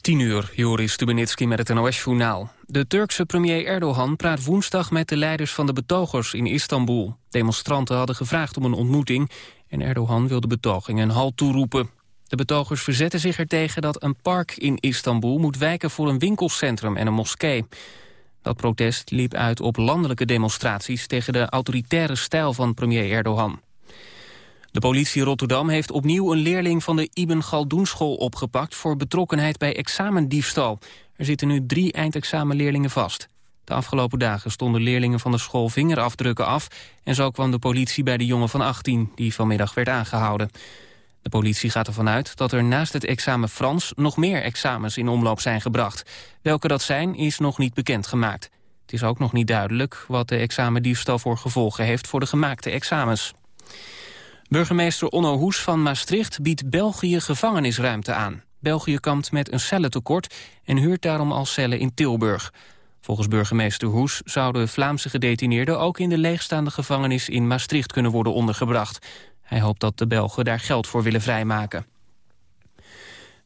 10 uur, Joris Stubenitski met het NOS-journaal. De Turkse premier Erdogan praat woensdag met de leiders van de betogers in Istanbul. Demonstranten hadden gevraagd om een ontmoeting... en Erdogan wilde betogingen een halt toeroepen. De betogers verzetten zich ertegen dat een park in Istanbul... moet wijken voor een winkelcentrum en een moskee. Dat protest liep uit op landelijke demonstraties... tegen de autoritaire stijl van premier Erdogan. De politie Rotterdam heeft opnieuw een leerling van de Ibn Galdoenschool opgepakt voor betrokkenheid bij examendiefstal. Er zitten nu drie eindexamenleerlingen vast. De afgelopen dagen stonden leerlingen van de school vingerafdrukken af... en zo kwam de politie bij de jongen van 18, die vanmiddag werd aangehouden. De politie gaat ervan uit dat er naast het examen Frans... nog meer examens in omloop zijn gebracht. Welke dat zijn, is nog niet bekendgemaakt. Het is ook nog niet duidelijk wat de examendiefstal voor gevolgen heeft... voor de gemaakte examens. Burgemeester Onno Hoes van Maastricht biedt België gevangenisruimte aan. België kampt met een cellentekort en huurt daarom al cellen in Tilburg. Volgens burgemeester Hoes zouden Vlaamse gedetineerden... ook in de leegstaande gevangenis in Maastricht kunnen worden ondergebracht. Hij hoopt dat de Belgen daar geld voor willen vrijmaken.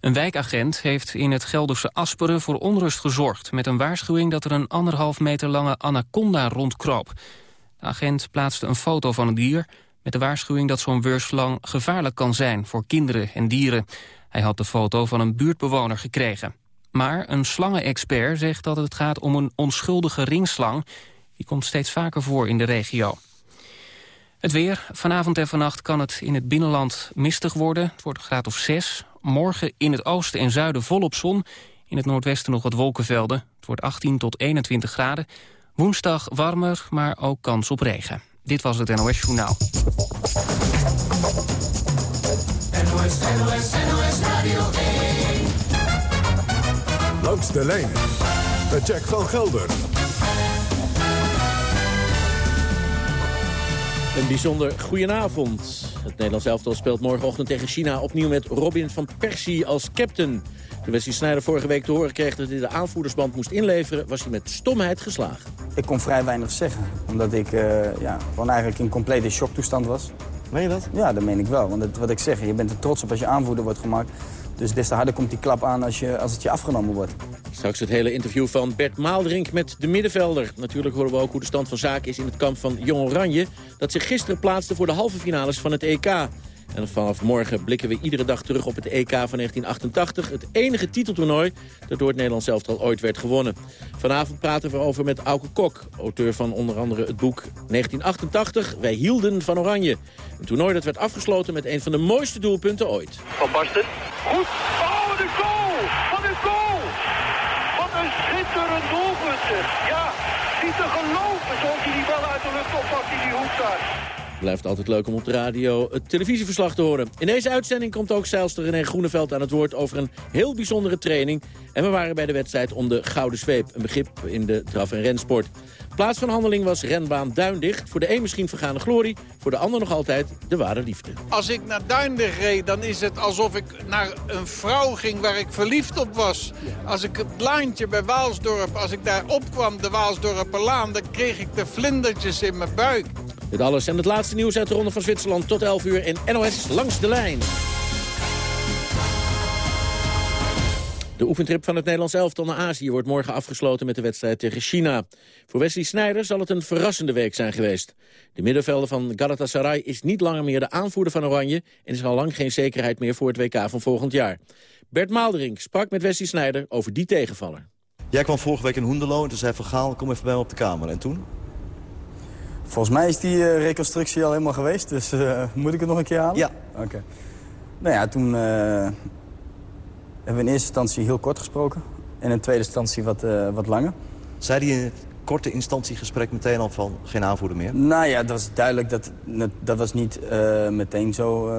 Een wijkagent heeft in het Gelderse Asperen voor onrust gezorgd... met een waarschuwing dat er een anderhalf meter lange anaconda rondkroop. De agent plaatste een foto van het dier met de waarschuwing dat zo'n weurslang gevaarlijk kan zijn voor kinderen en dieren. Hij had de foto van een buurtbewoner gekregen. Maar een slangenexpert zegt dat het gaat om een onschuldige ringslang. Die komt steeds vaker voor in de regio. Het weer. Vanavond en vannacht kan het in het binnenland mistig worden. Het wordt een graad of 6. Morgen in het oosten en zuiden volop zon. In het noordwesten nog wat wolkenvelden. Het wordt 18 tot 21 graden. Woensdag warmer, maar ook kans op regen. Dit was het NOS Journaal. NOS, NOS, NOS Radio 1. Langs de lijn. Met Jack van Gelder. Een bijzonder goedenavond. Het Nederlands elftal speelt morgenochtend tegen China opnieuw met Robin van Persie als captain. Toen Wesley Sneijder vorige week te horen kreeg dat hij de aanvoerdersband moest inleveren... was hij met stomheid geslagen. Ik kon vrij weinig zeggen, omdat ik uh, ja, gewoon eigenlijk in complete shocktoestand was. Meen je dat? Ja, dat meen ik wel. Want het, wat ik zeg, je bent er trots op als je aanvoerder wordt gemaakt. Dus des te harder komt die klap aan als, je, als het je afgenomen wordt. Straks het hele interview van Bert Maalderink met de middenvelder. Natuurlijk horen we ook hoe de stand van zaken is in het kamp van Jong Oranje... dat zich gisteren plaatste voor de halve finales van het EK. En vanaf morgen blikken we iedere dag terug op het EK van 1988. Het enige titeltoernooi dat door het Nederlands elftal ooit werd gewonnen. Vanavond praten we over met Auke Kok, auteur van onder andere het boek 1988. Wij hielden van Oranje. Een toernooi dat werd afgesloten met een van de mooiste doelpunten ooit. Van Basten. Goed. Oh, de goal! Wat een goal! Wat een schitterend doelpunt. Ja, niet te geloven zoals hij die bal uit de lucht oppakt in die hoek daar. Blijft altijd leuk om op de radio het televisieverslag te horen. In deze uitzending komt ook zeilster René Groeneveld aan het woord over een heel bijzondere training. En we waren bij de wedstrijd om de Gouden Zweep, een begrip in de draf- en rensport. Plaats van handeling was renbaan Duindicht. Voor de een misschien vergane glorie, voor de ander nog altijd de ware liefde. Als ik naar Duindicht reed, dan is het alsof ik naar een vrouw ging waar ik verliefd op was. Als ik het laantje bij Waalsdorp, als ik daar opkwam, de Waalsdorperlaan... dan kreeg ik de vlindertjes in mijn buik. Dit alles en het laatste nieuws uit de Ronde van Zwitserland tot 11 uur in NOS Langs de Lijn. De oefentrip van het Nederlands elftal naar Azië wordt morgen afgesloten met de wedstrijd tegen China. Voor Wesley Sneijder zal het een verrassende week zijn geweest. De middenvelder van Galatasaray is niet langer meer de aanvoerder van Oranje... en is al lang geen zekerheid meer voor het WK van volgend jaar. Bert Maalderink sprak met Wesley Sneijder over die tegenvaller. Jij kwam vorige week in Hoendelo en toen zei Van Gaal, kom even bij me op de kamer. En toen? Volgens mij is die uh, reconstructie al helemaal geweest, dus uh, moet ik het nog een keer halen? Ja. Oké. Nou ja, toen uh, hebben we in eerste instantie heel kort gesproken. En in tweede instantie wat, wat langer. Zei hij in het korte instantiegesprek meteen al van geen aanvoerder meer? Nou ja, dat was duidelijk. Dat, dat was niet meteen zo...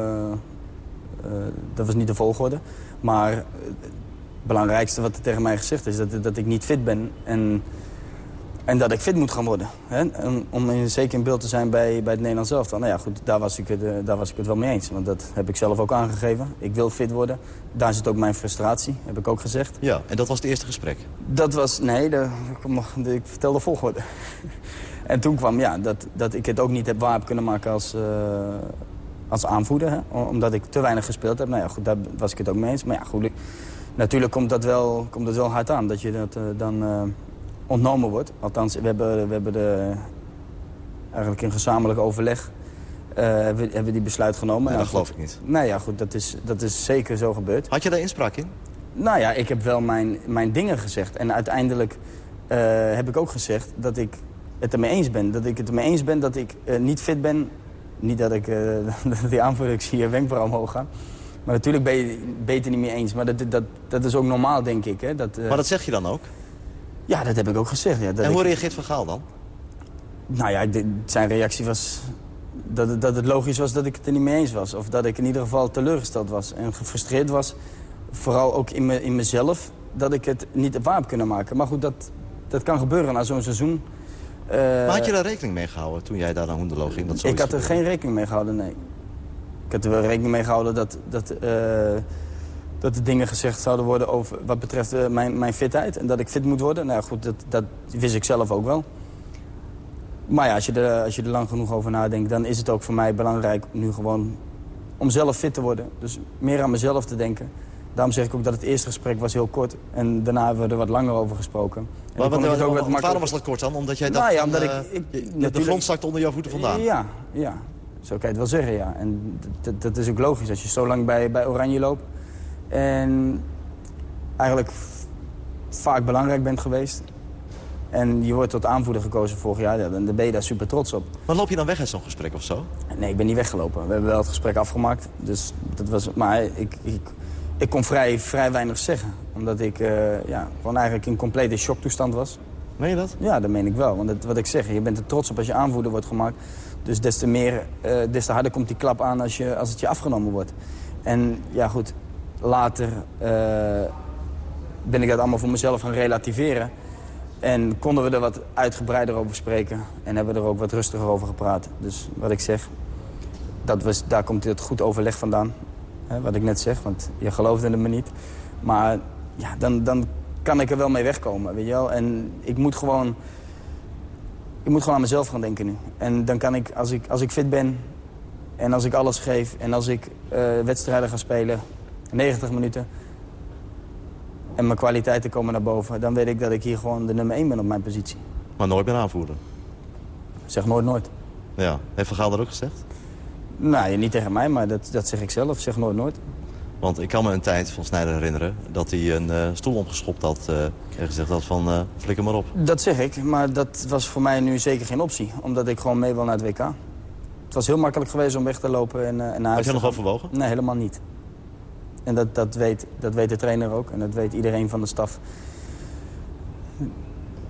dat was niet de volgorde. Maar het belangrijkste wat er tegen mij gezegd is, dat, dat ik niet fit ben. En en dat ik fit moet gaan worden. Hè? om in, zeker in beeld te zijn bij, bij het Nederlands elftal. Nou ja, goed, daar was, ik het, uh, daar was ik het wel mee eens. Want dat heb ik zelf ook aangegeven. Ik wil fit worden. Daar zit ook mijn frustratie, heb ik ook gezegd. Ja, en dat was het eerste gesprek? Dat was, nee, de, ik, vertelde volgorde. en toen kwam, ja, dat, dat ik het ook niet heb waar heb kunnen maken als, uh, als aanvoerder. Hè? Omdat ik te weinig gespeeld heb. Nou ja, goed, daar was ik het ook mee eens. Maar ja, goed, natuurlijk komt dat wel, komt dat wel hard aan, dat je dat eh, dan eh, ontnomen wordt. Althans, we hebben, we hebben de, eigenlijk in gezamenlijk overleg eh, hebben, hebben die besluit genomen. Nee, dat geloof ik niet. Nou ja, goed, dat is, dat is zeker zo gebeurd. Had je daar inspraak in? Nou ja, ik heb wel mijn, mijn dingen gezegd. En uiteindelijk eh, heb ik ook gezegd dat ik het ermee eens ben. Dat ik het ermee eens ben dat ik eh, niet fit ben. Niet dat ik dat die aanvoerder, ik zie je wenkbrauw omhoog gaan. Maar natuurlijk ben je, ben je het er niet mee eens. Maar dat, dat, dat is ook normaal, denk ik. Hè? Dat, Maar dat zeg je dan ook? Ja, dat heb ik ook gezegd. Ja, dat En hoe ik- reageert Van Gaal dan? nou ja, de- zijn reactie was dat het, dat het logisch was dat ik het er niet mee eens was. Of dat ik in ieder geval teleurgesteld was en gefrustreerd was. Vooral ook in, me, in mezelf, dat ik het niet waar heb kunnen maken. Maar goed, dat, dat kan gebeuren na zo'n seizoen. Eh, Maar had je daar rekening mee gehouden toen jij daar naar Hoenderloo ging? Dat ik had er geen rekening mee gehouden, nee. Ik had er wel rekening mee gehouden dat, dat, eh, dat er dingen gezegd zouden worden over wat betreft eh, mijn, mijn fitheid. En dat ik fit moet worden. Nou ja, goed, dat, dat wist ik zelf ook wel. Maar ja, als je, er, als je er lang genoeg over nadenkt, dan is het ook voor mij belangrijk nu gewoon om zelf fit te worden. Dus meer aan mezelf te denken. Daarom zeg ik ook dat het eerste gesprek was heel kort. En daarna hebben we er wat langer over gesproken. En Maar dan wat, kon ik het ook wat waarom was dat kort dan? Omdat jij Nou dacht ja, van, omdat ik- eh, ik- je- de grond zakt onder jouw voeten vandaan. Ja, ja. Zo kan je het wel zeggen, ja. En dat- dat is ook logisch als je zo lang bij, bij Oranje loopt. En eigenlijk vaak belangrijk bent geweest. En je wordt tot aanvoerder gekozen vorig jaar. Ja, dan ben je daar super trots op. Maar loop je dan weg uit zo'n gesprek of zo? Nee, ik ben niet weggelopen. We hebben wel het gesprek afgemaakt. Dus dat was, maar ik, ik, ik kon vrij, vrij weinig zeggen. Omdat ik eh, ja, gewoon eigenlijk in complete shocktoestand was. Meen je dat? Ja, dat meen ik wel. Want wat ik zeg, je bent er trots op als je aanvoerder wordt gemaakt. Dus des te, meer, eh, des te harder komt die klap aan als, je, als het je afgenomen wordt. En ja goed, later eh, ben ik dat allemaal voor mezelf gaan relativeren. En konden we er wat uitgebreider over spreken. En hebben we er ook wat rustiger over gepraat. Dus wat ik zeg, dat was, daar komt het goed overleg vandaan. Hè, wat ik net zeg, want je geloofde me niet. Maar ja, dan, dan kan ik er wel mee wegkomen, weet je wel. En ik moet gewoon... Ik moet gewoon aan mezelf gaan denken nu. En dan kan ik, als ik, als ik fit ben en als ik alles geef... en als ik eh, wedstrijden ga spelen, 90 minuten... en mijn kwaliteiten komen naar boven... dan weet ik dat ik hier gewoon de nummer 1 ben op mijn positie. Maar nooit meer aanvoerder. Zeg nooit nooit. Ja. Heeft Van Gaal dat ook gezegd? Nou, niet tegen mij, maar dat, dat zeg ik zelf. Zeg nooit nooit. Want ik kan me een tijd van Snijder herinneren dat hij een eh, stoel omgeschopt had eh, en gezegd had van eh, flikker maar op. Dat zeg ik, maar dat was voor mij nu zeker geen optie. Omdat ik gewoon mee wil naar het WK. Het was heel makkelijk geweest om weg te lopen en, en naar huis Had je nog gaan. overwogen? Nee, helemaal niet. En dat, dat, weet, dat weet de trainer ook en dat weet iedereen van de staf.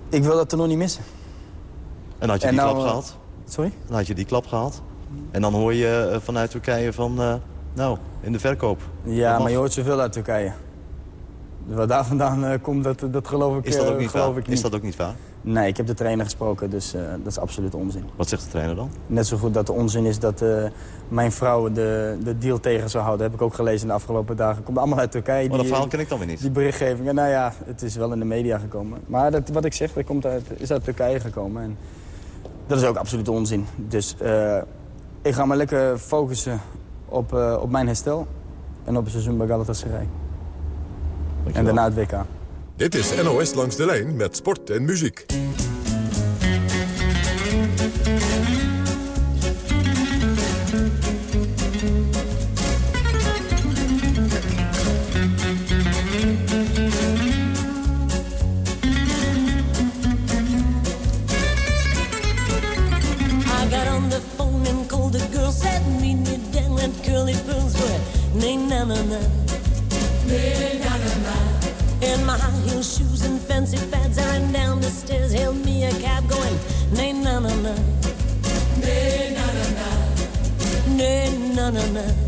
Ik wil dat er nog niet missen. En had je En die nou, klap eh, gehad? Sorry? Dan had je die klap gehad. En dan hoor je eh, vanuit Turkije van, eh, nou, in de verkoop. Ja, maar je hoort zoveel uit Turkije. Wat daar vandaan komt, dat, dat geloof ik, Is dat ook niet geloof waar? ik niet. Is dat ook niet waar? Nee, ik heb de trainer gesproken, dus eh, dat is absoluut onzin. Wat zegt de trainer dan? Net zo goed dat de onzin is dat eh, mijn vrouw de, de deal tegen zou houden. heb ik ook gelezen in de afgelopen dagen. Komt allemaal uit Turkije. Maar dat die- verhaal ken ik dan weer niet. Die berichtgevingen, nou ja, het is wel in de media gekomen. Maar dat, wat ik zeg, dat komt uit, is uit Turkije gekomen. En dat is ook absoluut onzin. Dus eh, ik ga me lekker focussen op, op mijn herstel. En op het seizoen bij Galatasaray. En daarna het WK. Dit is NOS Langs de Lijn met sport en muziek. Na na na.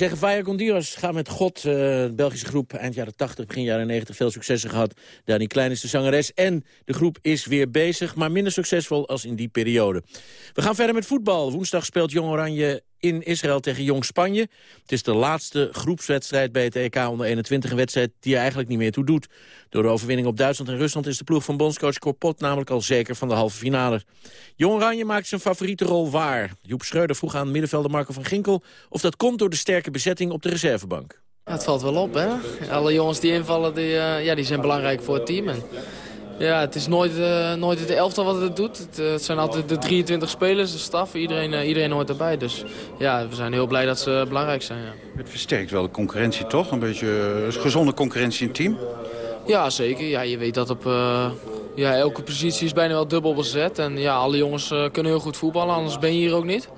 Zeggen, Vaya Gondiros, ga met God. de Belgische groep, eind jaren 80, begin jaren 90, veel successen gehad. Dani Klein is de zangeres en de groep is weer bezig, maar minder succesvol als in die periode. We gaan verder met voetbal. Woensdag speelt Jong Oranje in Israël tegen Jong Spanje. Het is de laatste groepswedstrijd bij het EK onder 21, een wedstrijd die er eigenlijk niet meer toe doet. Door de overwinning op Duitsland en Rusland is de ploeg van bondscoach Korpot namelijk al zeker van de halve finale. Jong Oranje maakt zijn favoriete rol waar. Joep Schreuder vroeg aan middenvelder Marco van Ginkel of dat komt door de sterke bezetting op de reservebank. Het valt wel op, hè. Alle jongens die invallen, die, eh, ja, die zijn belangrijk voor het team. En, ja, het is nooit, eh, nooit het elftal wat het doet. Het, eh, het zijn altijd de 23 spelers, de staf. Iedereen, eh, iedereen hoort erbij. Dus ja, we zijn heel blij dat ze belangrijk zijn, ja. Het versterkt wel de concurrentie, toch? Een beetje eh, gezonde concurrentie in het team. Ja, zeker. Ja, je weet dat op ja, elke positie is bijna wel dubbel bezet. En ja, alle jongens kunnen heel goed voetballen, anders ben je hier ook niet.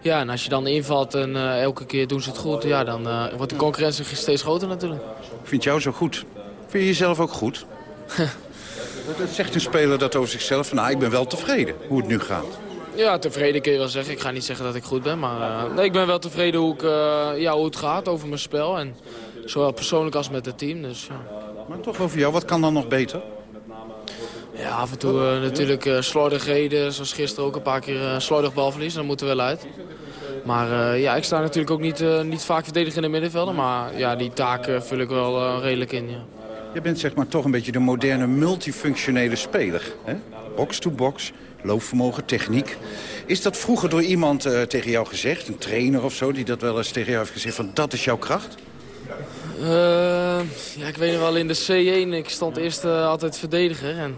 Ja, en als je dan invalt en elke keer doen ze het goed, ja, dan wordt de concurrentie steeds groter natuurlijk. Ik vind jou zo goed. Vind je jezelf ook goed? Zegt een speler dat over zichzelf. van, Nou, ik ben wel tevreden hoe het nu gaat. Ja, tevreden kun je wel zeggen. Ik ga niet zeggen dat ik goed ben, maar eh, nee, ik ben wel tevreden hoe, ik, eh, ja, hoe het gaat over mijn spel. En zowel persoonlijk als met het team. Dus, ja. Maar toch over jou, wat kan dan nog beter? Ja, af en toe eh, natuurlijk eh slordigheden, zoals gisteren ook een paar keer eh slordig balverlies. Dat moet er wel uit. Maar ja, ik sta natuurlijk ook niet, niet vaak verdedigend in de middenvelden. Maar ja, die taak eh, vul ik wel redelijk in, ja. Je bent zeg maar toch een beetje de moderne multifunctionele speler. hè? Box-to-box, loopvermogen, techniek. Is dat vroeger door iemand eh, tegen jou gezegd, een trainer of zo... die dat wel eens tegen jou heeft gezegd van dat is jouw kracht? Eh, ja, ik weet nog wel in de C1, ik stond eerst eh, altijd verdediger. En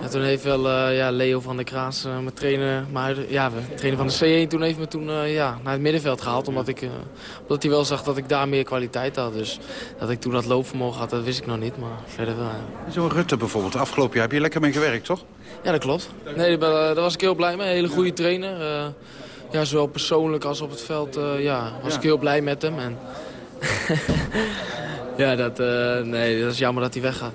ja, toen heeft wel eh, ja, Leo van der Kraas, eh, mijn trainer, huidige- ja, trainer van de C1, toen heeft me toen eh, ja, naar het middenveld gehaald. Omdat, ik, omdat hij wel zag dat ik daar meer kwaliteit had. Dus dat ik toen dat loopvermogen had, dat wist ik nog niet. Maar verder wel, ja. Zo'n Rutte bijvoorbeeld, afgelopen jaar heb je lekker mee gewerkt, toch? Ja, dat klopt. Nee, daar, was ik heel blij mee. Een hele goede trainer. Ja, zowel persoonlijk als op het veld ja, was Ja. ik heel blij met hem. En ja, dat, nee, dat is jammer dat hij weggaat.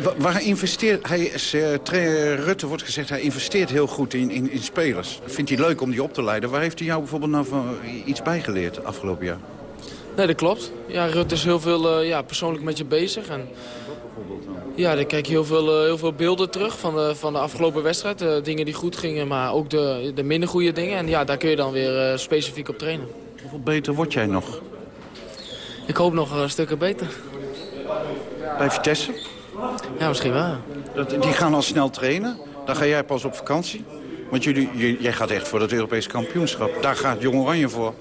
Wa- Waar investeert hij? eh, Rutte wordt gezegd, hij investeert heel goed in, in, in spelers. Vindt hij leuk om die op te leiden? Waar heeft hij jou bijvoorbeeld nou van iets bijgeleerd afgelopen jaar? Nee, dat klopt. Ja, Rutte is heel veel eh, ja, persoonlijk met je bezig. En, ja, dan kijk je heel veel, eh, heel veel beelden terug van de, van de afgelopen wedstrijd. De dingen die goed gingen, maar ook de, de minder goede dingen. En ja, daar kun je dan weer eh, specifiek op trainen. Hoeveel beter word jij nog? Ik hoop nog een stukken beter. Bij Vitesse? Ja, misschien wel. Dat, die gaan al snel trainen. Dan ga jij pas op vakantie. Want jullie, jij gaat echt voor het Europese kampioenschap. Daar gaat Jong Oranje voor.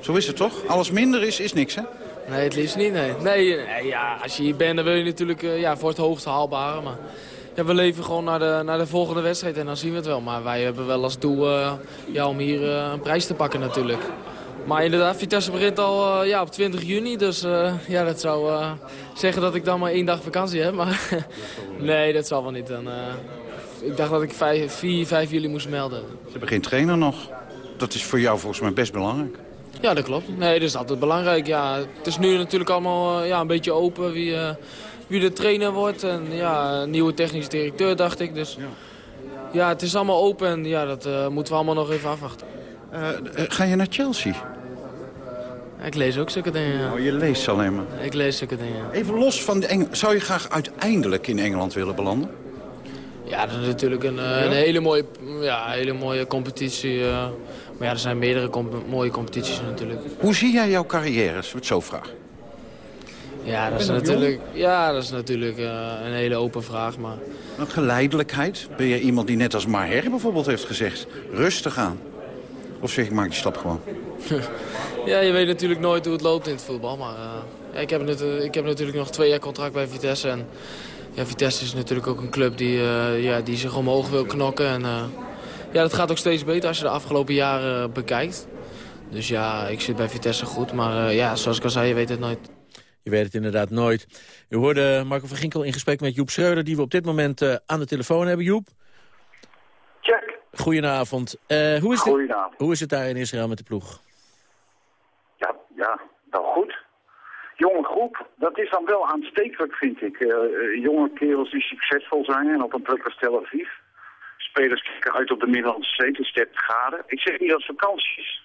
Zo is het toch? Alles minder is, is niks, hè? Nee, het liefst niet, nee. Nee, nee, ja, als je hier bent, dan wil je natuurlijk eh, ja, voor het hoogste haalbare. Maar ja, we leven gewoon naar de, naar de volgende wedstrijd en dan zien we het wel. Maar wij hebben wel als doel eh, ja, om hier eh, een prijs te pakken natuurlijk. Maar inderdaad, Vitesse begint al eh, ja, op 20 juni. Dus eh, ja, dat zou eh, zeggen dat ik dan maar één dag vakantie heb. Maar nee, dat zal wel niet. Dan, ik dacht dat ik 5, 4, 5 juli moest melden. Ze hebben geen trainer nog. Dat is voor jou volgens mij best belangrijk. Ja, dat klopt. Nee, dat is altijd belangrijk. Ja, het is nu natuurlijk allemaal ja, een beetje open wie, wie de trainer wordt. En ja, nieuwe technische directeur, dacht ik. Dus ja, ja het is allemaal open en ja, dat moeten we allemaal nog even afwachten. ga je naar Chelsea? Ik lees ook zulke dingen, Oh, je leest alleen maar? Ik lees zulke dingen, Even los van de Eng Zou je graag uiteindelijk in Engeland willen belanden? Ja, dat is natuurlijk een, eh, een hele, mooie, ja, hele mooie competitie. Uh, maar ja, er zijn meerdere comp mooie competities natuurlijk. Hoe zie jij jouw carrière, als we het zo vragen? Ja, dat is natuurlijk, ja, dat is natuurlijk uh, een hele open vraag. Maar... Een geleidelijkheid? Ben je iemand die net als Maher bijvoorbeeld heeft gezegd... rustig aan? Of zeg ik, maak die stap gewoon? ja, je weet natuurlijk nooit hoe het loopt in het voetbal. Maar uh, ja, ik, heb net, ik heb natuurlijk nog twee jaar contract bij Vitesse. En ja, Vitesse is natuurlijk ook een club die, uh, ja, die zich omhoog wil knokken. En uh, ja, dat gaat ook steeds beter als je de afgelopen jaren bekijkt. Dus ja, ik zit bij Vitesse goed. Maar ja, zoals ik al zei, je weet het nooit. Je weet het inderdaad nooit. U hoorde Marco van Ginkel in gesprek met Joep Schreuder... die we op dit moment aan de telefoon hebben. Joep? Check. Goedenavond. Uh, hoe, is Goedenavond. Het, hoe is het daar in Israël met de ploeg? Ja, wel goed. Jonge groep, dat is dan wel aanstekelijk, vind ik. Uh, jonge kerels die succesvol zijn en op een plek als Tel Aviv. Spelers kijken uit op de Middellandse Zee, het is 30 graden. Ik zeg niet dat vakantie is.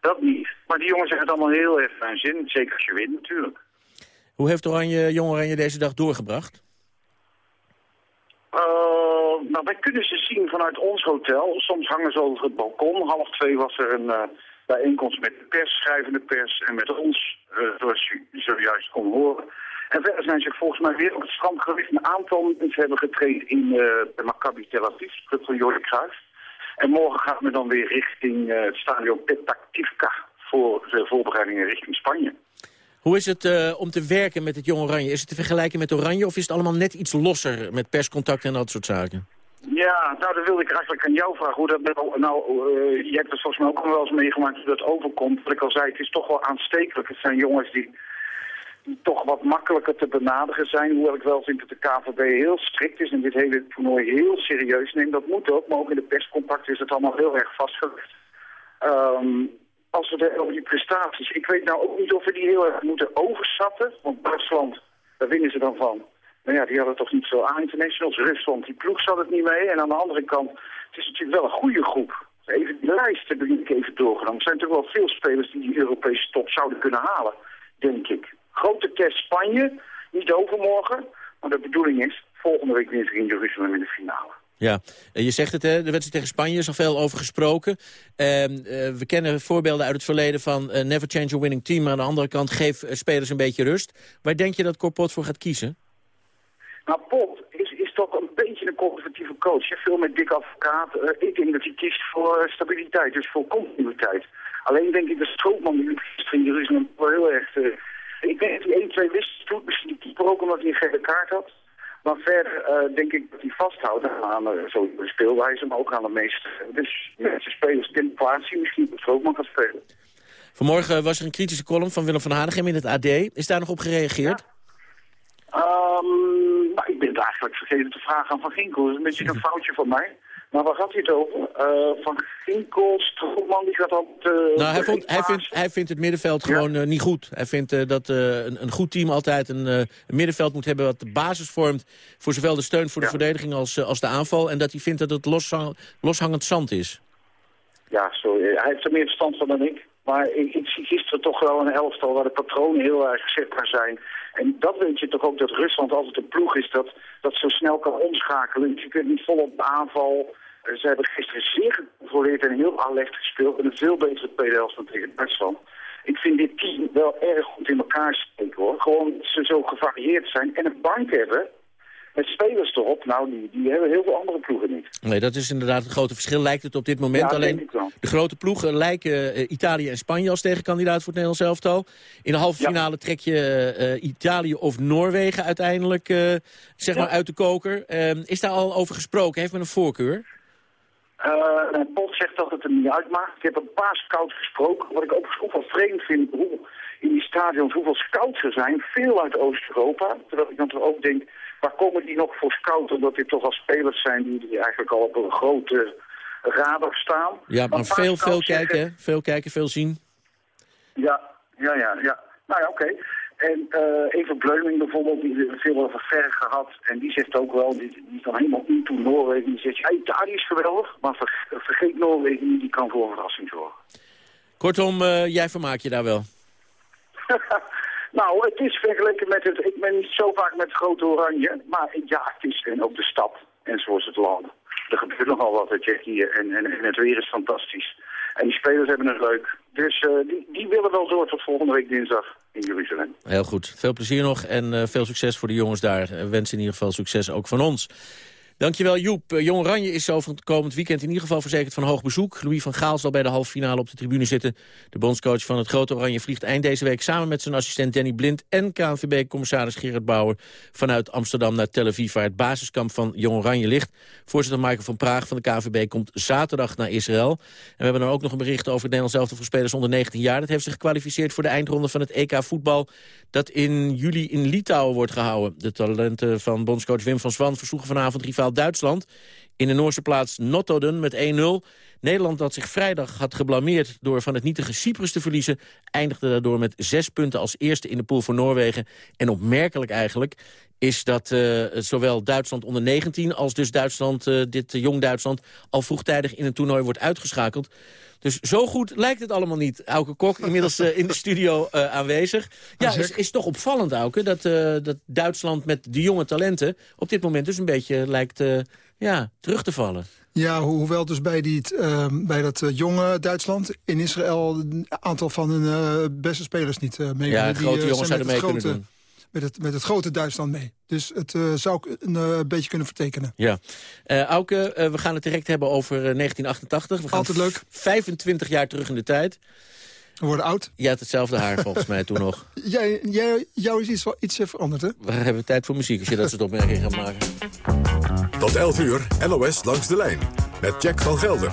Dat niet. Maar die jongens hebben het allemaal heel erg naar zin. Zeker als je wint natuurlijk. Hoe heeft Oranje, Jong Oranje deze dag doorgebracht? Uh, nou, wij kunnen ze zien vanuit ons hotel. Soms hangen ze over het balkon. Half twee was er een uh, bijeenkomst met de pers, schrijvende pers en met ons, uh, zoals u zojuist kon horen. En verder zijn ze volgens mij weer op het strand geweest. Een aantal mensen hebben getraind in de Maccabi Tel Aviv, Jordi Cruijff. En morgen gaat men dan weer richting het stadion Petaktivka voor de voorbereidingen richting Spanje. Hoe is het om te werken met het Jong Oranje? Is het te vergelijken met Oranje of is het allemaal net iets losser met perscontacten en dat soort zaken? Ja, nou dan wilde ik eigenlijk aan jou vragen hoe dat nou, nou uh, je hebt het volgens mij ook wel eens meegemaakt hoe dat overkomt. Wat ik al zei, het is toch wel aanstekelijk. Het zijn jongens die, toch wat makkelijker te benaderen zijn. Hoewel ik wel vind dat de KVB heel strikt is en dit hele toernooi heel serieus neemt. Dat moet ook, maar ook in de perscontacten is het allemaal heel erg vastgelegd. Um, als we het over die prestaties... Ik weet nou ook niet of we die heel erg moeten overschatten. Want Duitsland, daar winnen ze dan van. Nou ja, die hadden toch niet zo A-internationals. Rusland, die ploeg zat het niet mee. En aan de andere kant, het is natuurlijk wel een goede groep. Even die lijst heb ik even doorgenomen. Er zijn natuurlijk wel veel spelers die die Europese top zouden kunnen halen, denk ik. Grote test Spanje, niet overmorgen. Maar de bedoeling is, volgende week weer in Jeruzalem in de finale. Ja, je zegt het, hè, de wedstrijd tegen Spanje is al veel over gesproken. Uh, we kennen voorbeelden uit het verleden van uh, never change a winning team. Maar aan de andere kant, geef spelers een beetje rust. Waar denk je dat Corpot voor gaat kiezen? Nou, Pot is, is toch een beetje een conservatieve coach. Hè? Veel met dik advocaat. Uh, ik denk dat hij kiest voor stabiliteit, dus voor continuïteit. Alleen denk ik dat Stroopman, die in Jeruzalem, wel heel erg... ik denk dat hij 1, 2 wist, doet misschien die keeper ook omdat hij een gele kaart had. Maar verder uh, denk ik dat hij vasthoudt aan uh, zo de speelwijze, maar ook aan de meeste. Dus mensen spelers Tim Plaatsie misschien dat ook maar gaan spelen. Vanmorgen was er een kritische column van Willem van Hanegem in het AD. Is daar nog op gereageerd? Ja. Um, ben het eigenlijk vergeten te vragen aan Van Ginkel. Dat is een beetje een foutje van mij. Maar waar gaat hij het over? Uh, van Ginkel, Strootman, die gaat op de... Nou, hij, vond, hij, vindt, hij vindt het middenveld ja. gewoon uh, niet goed. Hij vindt dat een, een, goed team altijd een, een, middenveld moet hebben... wat de basis vormt voor zowel de steun voor de verdediging als, als de aanval. En dat hij vindt dat het loshang, loshangend zand is. Ja, sorry. Hij heeft er meer verstand van dan ik. Maar ik, ik zie gisteren toch wel een elftal waar de patronen heel erg zichtbaar zijn. En dat weet je toch ook dat Rusland altijd een ploeg is dat, dat zo snel kan omschakelen. Je kunt niet volop de aanval. Ze hebben gisteren zeer gecontroleerd en heel alert gespeeld. En een veel betere tweede dan tegen Duitsland. Ik vind dit team wel erg goed in elkaar steken hoor. Gewoon ze zo gevarieerd zijn en een bank hebben met spelers erop, nou, die, die hebben heel veel andere ploegen niet. Nee, dat is inderdaad een grote verschil, lijkt het op dit moment. Ja, Alleen de grote ploegen lijken uh, Italië en Spanje als tegenkandidaat voor het Nederlands elftal. In de halve finale ja. trek je uh, Italië of Noorwegen uiteindelijk uh, zeg ja. maar uit de koker. is daar al over gesproken? Heeft men een voorkeur? En Pot zegt dat het er niet uitmaakt. Ik heb een paar scouts gesproken. Wat ik ook, ook wel vreemd vind, hoe in die stadions hoeveel scouts er zijn. Veel uit Oost-Europa. Terwijl ik dan toch ook denk, waar komen die nog voor scouts? Omdat dit toch al spelers zijn die, die eigenlijk al op een grote radar staan. Ja, maar, veel, veel kijken, veel kijken, veel zien. Ja, ja, ja, ja. Nou ja, oké. En uh, Eva Bleuming bijvoorbeeld, die heeft veel over ver gehad. En die zegt ook wel, die, die is dan helemaal into Noorwegen. Die zegt, ja, Italië is geweldig, maar vergeet Noorwegen niet, die kan voor een verrassing zorgen. Kortom, uh, jij vermaak je daar wel? nou, het is vergeleken met het... Ik ben niet zo vaak met Grote Oranje, maar ja, het is en ook de stad en zoals het land. Er gebeurt nogal wat in Tsjechië en, en, het weer is fantastisch. En die spelers hebben het leuk. Dus uh, die, willen wel door tot volgende week dinsdag in Jeruzalem. Heel goed. Veel plezier nog en uh, veel succes voor de jongens daar. Uh, wens in ieder geval succes ook van ons. Dankjewel Joep. Uh, Jong Oranje is over het komend weekend in ieder geval verzekerd van hoog bezoek. Louis van Gaal zal bij de halve finale op de tribune zitten. De bondscoach van het Grote Oranje vliegt eind deze week samen met zijn assistent Danny Blind en KNVB-commissaris Gerard Bauer vanuit Amsterdam naar Tel Aviv waar het basiskamp van Jong Oranje ligt. Voorzitter Michael van Praag van de KNVB komt zaterdag naar Israël. En we hebben dan ook nog een bericht over het Nederlands elftal voor spelers onder 19 jaar. Dat heeft zich gekwalificeerd voor de eindronde van het EK voetbal dat in juli in Litouwen wordt gehouden. De talenten van bondscoach Wim van Zwan versloegen vanavond rivaal Duitsland. In de Noorse plaats Nottoden met 1-0. Nederland dat zich vrijdag had geblameerd door van het nietige Cyprus te verliezen... eindigde daardoor met zes punten als eerste in de pool voor Noorwegen. En opmerkelijk eigenlijk is dat uh, zowel Duitsland onder 19 als dus Duitsland, uh, dit uh, jong Duitsland... al vroegtijdig in een toernooi wordt uitgeschakeld. Dus zo goed lijkt het allemaal niet. Auke Kok, inmiddels in de studio aanwezig. Ja, is, is toch opvallend, Auke, dat, dat Duitsland met de jonge talenten... op dit moment dus een beetje lijkt ja, terug te vallen. Ja, hoewel dus bij, die, uh, bij dat uh, jonge Duitsland in Israël... een aantal van hun uh, beste spelers niet uh, mee. Ja, die, grote jongens zouden mee grote, kunnen doen. Met het, met het grote Duitsland mee. Dus het zou een beetje kunnen vertekenen. Ja. Auke, we gaan het direct hebben over 1988. We gaan Altijd leuk. 25 jaar terug in de tijd. We worden oud. Jij had hetzelfde haar volgens mij toen nog. Jij, jij, jou is iets, iets veranderd, hè? We hebben tijd voor muziek als je dat soort opmerkingen gaat maken. Tot 11 uur, LOS langs de lijn. Met Jack van Gelder.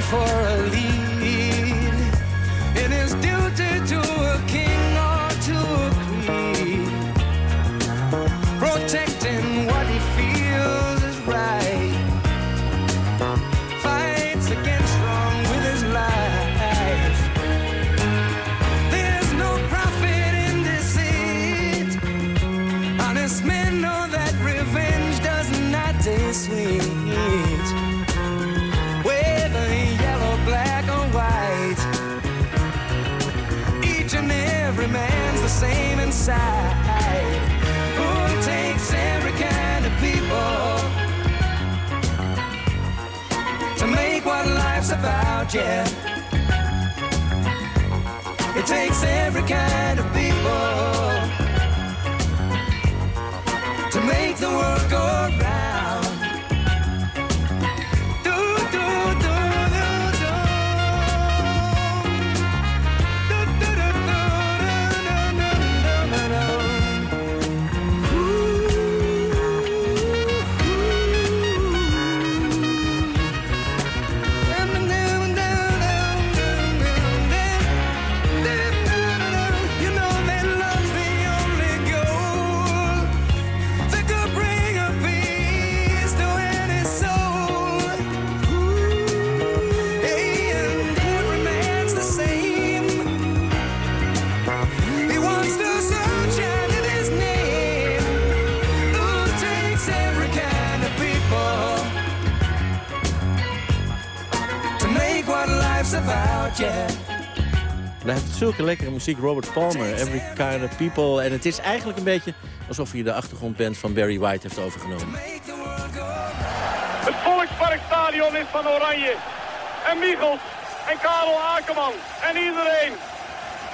for a lead yeah It takes every kind of people to make the world go round. Lekkere muziek, Robert Palmer, Every Kind of People. En het is eigenlijk een beetje alsof hij de achtergrondband van Barry White heeft overgenomen. Het Volksparkstadion is van Oranje. En Michels. En Karel Akerman. En iedereen.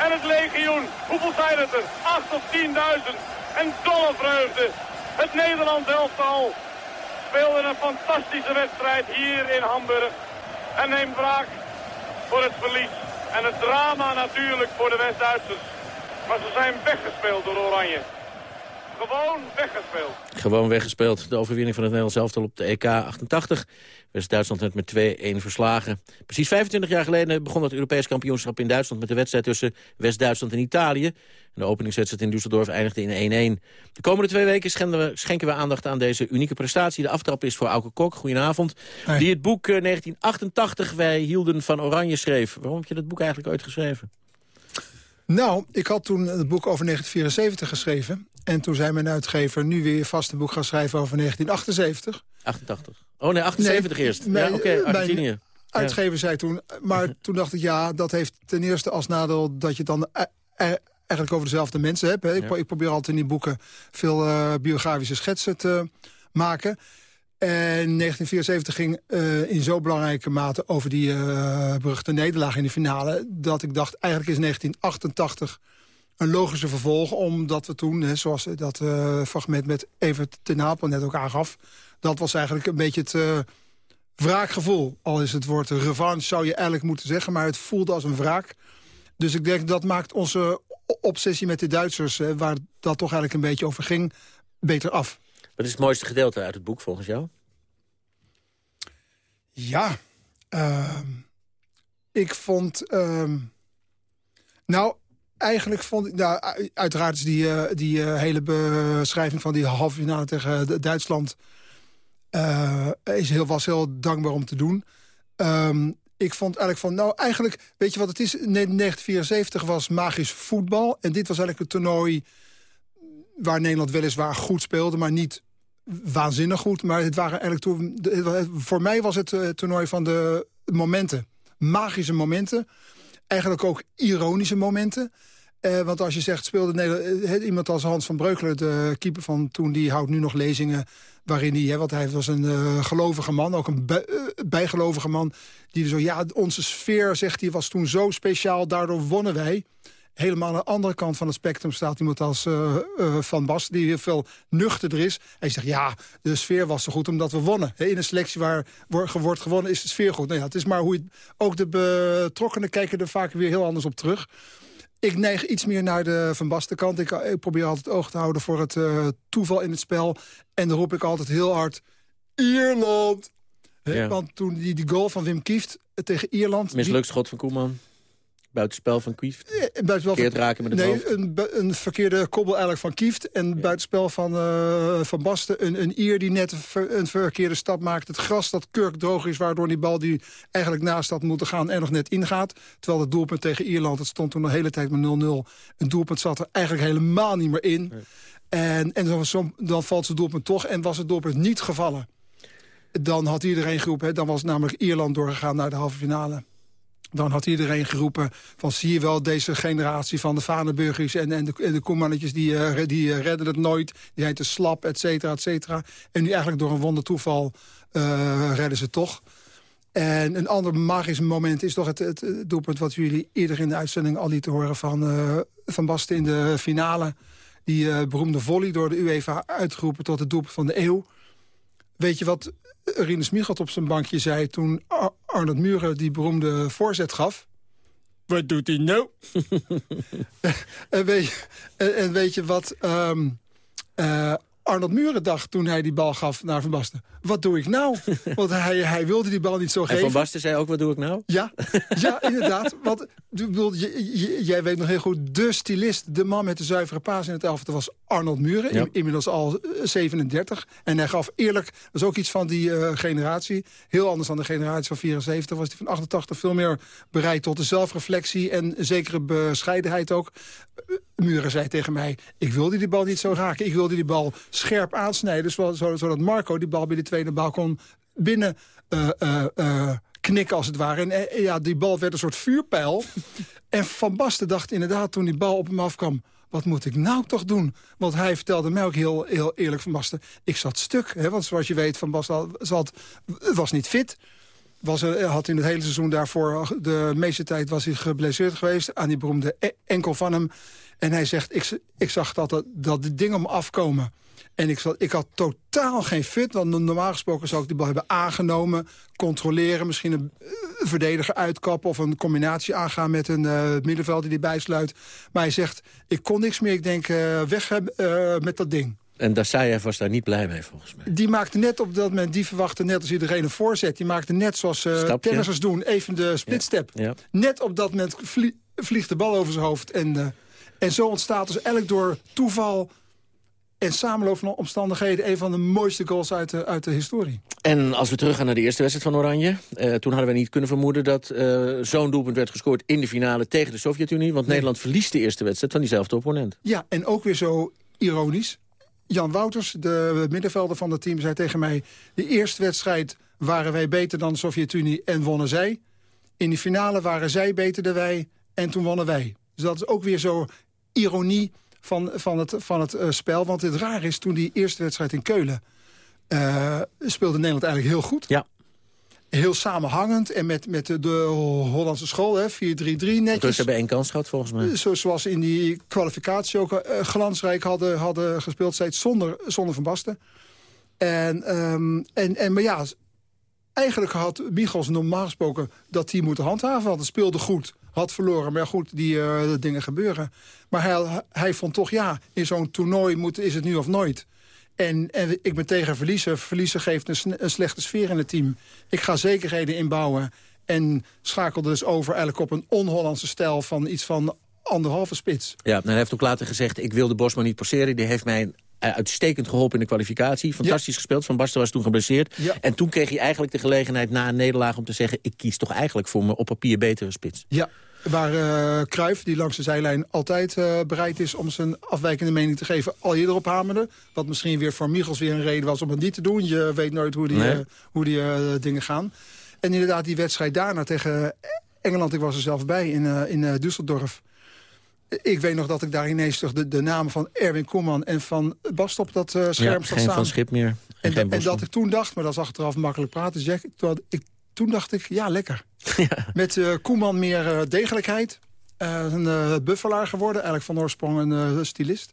En het legioen. Hoeveel zijn het er? 8 of 10.000. En dolle vreugde. Het Nederlands elftal speelde een fantastische wedstrijd hier in Hamburg. En neemt wraak voor het verlies. En het drama natuurlijk voor de West-Duitsers. Maar ze zijn weggespeeld door Oranje. Gewoon weggespeeld. Gewoon weggespeeld. De overwinning van het Nederlands elftal op de EK 88. West-Duitsland werd met 2-1 verslagen. Precies 25 jaar geleden begon het Europees kampioenschap in Duitsland... met de wedstrijd tussen West-Duitsland en Italië. En de openingswedstrijd in Düsseldorf eindigde in 1-1. De komende twee weken schenken we, schenken we aandacht aan deze unieke prestatie. De aftrap is voor Auke Kok, goedenavond. Die het boek eh, 1988 Wij hielden van Oranje schreef. Waarom heb je dat boek eigenlijk ooit geschreven? Nou, ik had toen het boek over 1974 geschreven. En toen zei mijn uitgever nu weer vast een boek gaan schrijven over 1978. 88. Oh nee, 78 Nee, eerst. mijn- ja, oké, Argentinië. Uitgever zei toen, maar toen dacht ik ja, dat heeft ten eerste als nadeel dat je het dan eh, eh, eigenlijk over dezelfde mensen hebt. Hè. Ik, Ja. ik probeer altijd in die boeken veel eh, biografische schetsen te maken. En 1974 ging in zo belangrijke mate over die eh beruchte nederlaag in de finale... dat ik dacht, eigenlijk is 1988 een logische vervolg... omdat we toen, hè, zoals dat fragment met Evert ten Apel net ook aangaf... dat was eigenlijk een beetje het eh, wraakgevoel. Al is het woord revanche, zou je eigenlijk moeten zeggen... maar het voelde als een wraak. Dus ik denk, dat maakt onze obsessie met de Duitsers... waar dat toch eigenlijk een beetje over ging, beter af. Wat is het mooiste gedeelte uit het boek volgens jou? Ja, ehm, ik vond... ehm, nou, eigenlijk vond ik... Nou, uiteraard is die, eh, die eh, hele beschrijving van die halve finale tegen Duitsland... eh, is heel, was heel dankbaar om te doen. Ehm, ik vond eigenlijk van, nou eigenlijk, weet je wat het is? Ne- 1974 was magisch voetbal. En dit was eigenlijk het toernooi waar Nederland weliswaar goed speelde... maar niet waanzinnig goed. Maar het waren eigenlijk toen, voor mij was het eh, toernooi van de momenten. Magische momenten. Eigenlijk ook ironische momenten. Eh, want als je zegt, speelde Nederland, iemand als Hans van Breukelen... de keeper van toen, die houdt nu nog lezingen... waarin hij, hè, want hij was een eh, gelovige man... ook een eh, bijgelovige man... die zo, ja, onze sfeer, zegt hij, was toen zo speciaal... daardoor wonnen wij helemaal aan de andere kant van het spectrum staat iemand als eh, Van Bas... die heel veel nuchterder is. Hij zegt, ja, de sfeer was zo goed omdat we wonnen. In een selectie waar wordt gewonnen is de sfeer goed. Nou ja, het is maar hoe je... Ook de betrokkenen kijken er vaak weer heel anders op terug. Ik neig iets meer naar de Van Basten kant. Ik, ik probeer altijd oog te houden voor het eh, toeval in het spel. En dan roep ik altijd heel hard... Ierland! Ja. Want toen die, die goal van Wim Kieft tegen Ierland... Mislukt schot van Koeman. Buitenspel van Kieft. Eh, buitenspel Verkeerd raken met het nee, hoofd. Een, een verkeerde kobbel eigenlijk van Kieft. En buitenspel van, eh, van Basten. Een, een Ier die net een, ver- een verkeerde stap maakt. Het gras dat kurkdroog is, waardoor die bal die eigenlijk naast had moeten gaan... er nog net ingaat. Terwijl het doelpunt tegen Ierland, het stond toen de hele tijd met 0-0. Een doelpunt zat er eigenlijk helemaal niet meer in. En, en zo, zo- dan valt zijn doelpunt toch en was het doelpunt niet gevallen. Dan had iedereen geroepen, hè, dan was namelijk Ierland doorgegaan naar de halve finale. Dan had iedereen geroepen van zie je wel deze generatie van de Vaneburgers en, en de, en de Koemannetjes die, eh, die eh, redden het nooit. Die zijn te slap, et cetera, et cetera. En nu eigenlijk door een wondertoeval eh redden ze toch. En een ander magisch moment is toch het, het, doelpunt wat jullie eerder in de uitzending al lieten horen van, van Basten in de finale. Die beroemde volley door de UEFA uitgeroepen tot het doelpunt van de eeuw. Weet je wat Rinus Michelt op zijn bankje zei toen Ar Arnold Muren die beroemde voorzet gaf? Wat doet hij nou? en, weet je, en, weet je wat eh, Arnold Muren dacht toen hij die bal gaf naar Van Basten? Wat doe ik nou? Want hij, hij wilde die bal niet zo En geven. Van Basten zei ook, wat doe ik nou? Ja, ja inderdaad. Want bedoel, jij weet nog heel goed, de stylist, de man met de zuivere paas in het elftal was Arnold Muren. Ja. in- inmiddels al eh, 37. En hij gaf eerlijk, dat is ook iets van die eh, generatie. Heel anders dan de generatie van 74. Was die van 88 veel meer bereid tot de zelfreflectie en zekere bescheidenheid ook. Muren zei tegen mij, ik wilde die bal niet zo raken. Ik wilde die bal scherp aansnijden, zodat, Marco die bal bij de tweede bal kon binnen eh, eh, eh, knikken als het ware. En ja, die bal werd een soort vuurpijl. en Van Basten dacht inderdaad toen die bal op hem afkwam... wat moet ik nou toch doen? Want hij vertelde mij ook heel, heel eerlijk Van Basten... ik zat stuk, hè, want zoals je weet, Van Basten zat, was niet fit... Was, had in het hele seizoen daarvoor, de meeste tijd was hij geblesseerd geweest... aan die beroemde e- enkel van hem. En hij zegt, ik, ik zag dat, dat, dat de dingen om afkomen. En ik, zat, ik had totaal geen fit, want no- normaal gesproken zou ik die bal hebben aangenomen... controleren, misschien een eh, verdediger uitkappen... of een combinatie aangaan met een eh, middenveld die die bijsluit. Maar hij zegt, ik kon niks meer, ik denk, eh, weg hebben, met dat ding. En Dassayev was daar niet blij mee, volgens mij. Die maakte net op dat moment, die verwachtte net als iedereen een voorzet. Die maakte net zoals tennissers doen, even de splitstep. Ja. Net op dat moment vlie- vliegt de bal over zijn hoofd. En, en zo ontstaat dus eigenlijk door toeval en samenloop van omstandigheden... een van de mooiste goals uit de, uit de historie. En als we teruggaan naar de eerste wedstrijd van Oranje... eh, toen hadden we niet kunnen vermoeden dat eh, zo'n doelpunt werd gescoord... in de finale tegen de Sovjet-Unie. Want Nederland verliest de eerste wedstrijd van diezelfde opponent. Ja, en ook weer zo ironisch. Jan Wouters, de middenvelder van het team, zei tegen mij... de eerste wedstrijd waren wij beter dan de Sovjet-Unie en wonnen zij. In de finale waren zij beter dan wij en toen wonnen wij. Dus dat is ook weer zo ironie van, van het, van het eh, spel. Want het raar is, toen die eerste wedstrijd in Keulen... eh, speelde Nederland eigenlijk heel goed. Ja. Heel samenhangend en met, met de, de Hollandse school, hè, 4-3-3 netjes. Dus hebben één kans gehad, volgens mij. Zo, zoals in die kwalificatie ook eh, glansrijk hadden, hadden gespeeld. Steeds zonder, zonder Van Basten. En, ehm, en, en, maar ja, eigenlijk had Michels normaal gesproken dat team moeten handhaven. Want het speelde goed, had verloren. Maar goed, die eh, dingen gebeuren. Maar hij, hij vond toch, ja, in zo'n toernooi moet, is het nu of nooit. En, en ik ben tegen verliezen. Verliezen geeft een, slechte sfeer in het team. Ik ga zekerheden inbouwen. En schakelde dus over eigenlijk op een on-Hollandse stijl... van iets van anderhalve spits. Ja, nou, hij heeft ook later gezegd, ik wilde Bosman niet passeren. Die heeft mij eh, uitstekend geholpen in de kwalificatie. Fantastisch gespeeld. Van Basten was toen geblesseerd. Ja. En toen kreeg hij eigenlijk de gelegenheid na een nederlaag om te zeggen... ik kies toch eigenlijk voor me op papier betere spits. Ja, waar eh Cruijff, die langs de zijlijn altijd eh, bereid is... om zijn afwijkende mening te geven, al eerder op hamerde. Wat misschien weer voor Michels weer een reden was om het niet te doen. Je weet nooit hoe die, Nee. eh, hoe die dingen gaan. En inderdaad, die wedstrijd daarna tegen Engeland... ik was er zelf bij in, in Düsseldorf. Ik weet nog dat ik daar ineens toch de, de namen van Erwin Koeman en van Bast op dat scherm ja, zag geen staan. Van Schip meer. En, En, geen dat ik toen dacht, maar dat is achteraf makkelijk praten, Jack. Toen, had ik, toen dacht ik, ja, lekker. Met eh, Koeman meer eh, degelijkheid. Eh, een buffelaar geworden, eigenlijk van oorsprong een stylist.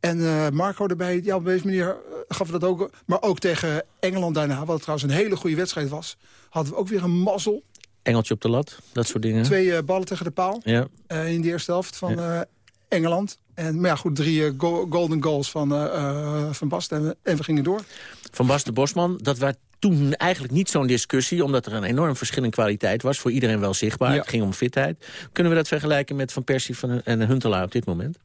En Marco erbij, ja, op deze manier gaf dat ook. Maar ook tegen Engeland daarna, wat trouwens een hele goede wedstrijd was... hadden we ook weer een mazzel. Engeltje op de lat, dat soort dingen. Twee ballen tegen de paal Ja. in de eerste helft van Engeland. En, maar ja, goed, drie go- golden goals van, eh, van Basten en, we- en we gingen door. Van Basten Bosman, dat werd toen eigenlijk niet zo'n discussie... omdat er een enorm verschil in kwaliteit was. Voor iedereen wel zichtbaar. Ja. Het ging om fitheid. Kunnen we dat vergelijken met Van Persie van, en Huntelaar op dit moment?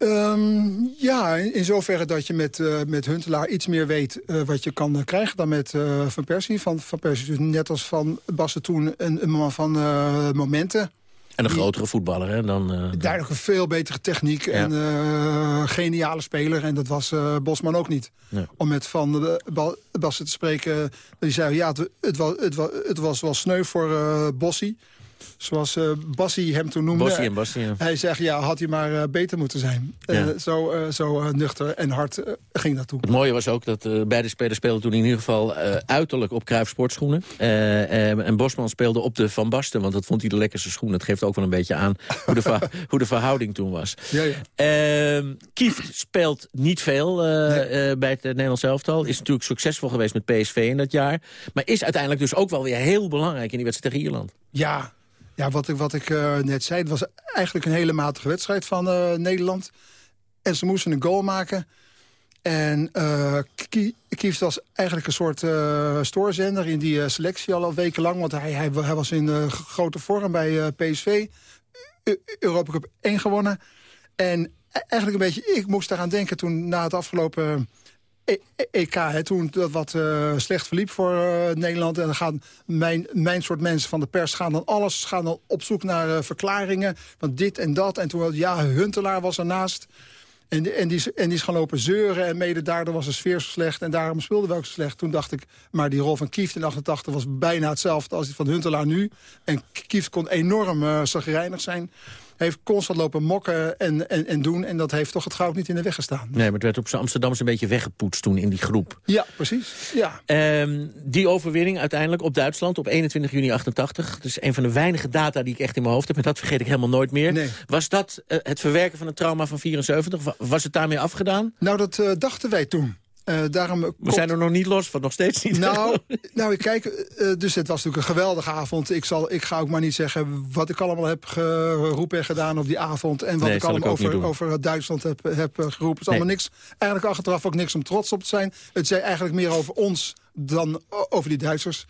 Ehm, ja, in, zoverre dat je met, eh, met Huntelaar iets meer weet eh, wat je kan eh, krijgen dan met eh, Van Persie. Van, van Persie dus net als Van Basten toen een, een man van eh, momenten. En een grotere voetballer, hè? Dan, eh, Daar nog een veel betere techniek en eh, geniale speler. En dat was eh, Bosman ook niet. Om met Van uh, Basten te spreken. Die zei, ja, het, het, was, het, was, het was wel sneu voor eh Bossie. Zoals eh Bassie hem toen noemde. En ja. Hij zegt, ja, had hij maar eh, beter moeten zijn. Ja. Eh, zo zo nuchter en hard ging dat toe. Het mooie was ook dat beide spelers speelden toen in ieder geval uiterlijk op Cruijff sportschoenen. En Bosman speelde op de Van Basten, want dat vond hij de lekkerste schoen. Dat geeft ook wel een beetje aan hoe de, hoe de verhouding toen was. Ja, ja. Ehm, Kieft speelt niet veel bij het Nederlands elftal. Is natuurlijk succesvol geweest met PSV in dat jaar. Maar is uiteindelijk dus ook wel weer heel belangrijk in die wedstrijd tegen Ierland. Ja, ja wat ik, wat ik eh, net zei, het was eigenlijk een hele matige wedstrijd van eh, Nederland. En ze moesten een goal maken. En Kie- Kieft was eigenlijk een soort eh, stoorzender in die selectie al, al wekenlang. Want hij, hij, hij was in grote vorm bij PSV. Eu- Europa Cup 1 gewonnen. En eigenlijk een beetje, ik moest daaraan denken toen na het afgelopen E- E- EK, hè, toen dat wat eh, slecht verliep voor eh, Nederland. En dan gaan mijn, mijn soort mensen van de pers gaan dan alles gaan dan op zoek naar eh, verklaringen. van dit en dat. En toen, ja, Huntelaar was ernaast. En, en, die, en die is gaan lopen zeuren en mede daardoor was de sfeer zo slecht... en daarom speelde we ook slecht. Toen dacht ik, maar die rol van Kieft in 88 was bijna hetzelfde als die van Huntelaar nu. En Kieft kon enorm uh, zijn. Heeft constant lopen mokken en, en, en doen. En dat heeft toch het goud niet in de weg gestaan. Nee, maar het werd op z'n Amsterdamse een beetje weggepoetst toen in die groep. Ja, precies. Ja. Ehm, die overwinning uiteindelijk op Duitsland op 21 juni 88. Dat is een van de weinige data die ik echt in mijn hoofd heb. En dat vergeet ik helemaal nooit meer. Was dat eh, het verwerken van een trauma van 74? Wa- Was het daarmee afgedaan? Nou, dat eh, dachten wij toen. Eh, daarom, eh, We zijn er nog niet los van, nog steeds niet. Nou, nou ik kijk, eh, dus het was natuurlijk een geweldige avond. Ik, zal, ik ga ook maar niet zeggen wat ik allemaal heb geroepen en gedaan op die avond. En wat Nee, ik allemaal over, over Duitsland heb, heb geroepen. Het is Nee. allemaal niks, eigenlijk achteraf ook niks om trots op te zijn. Het zei eigenlijk meer over ons dan over die Duitsers.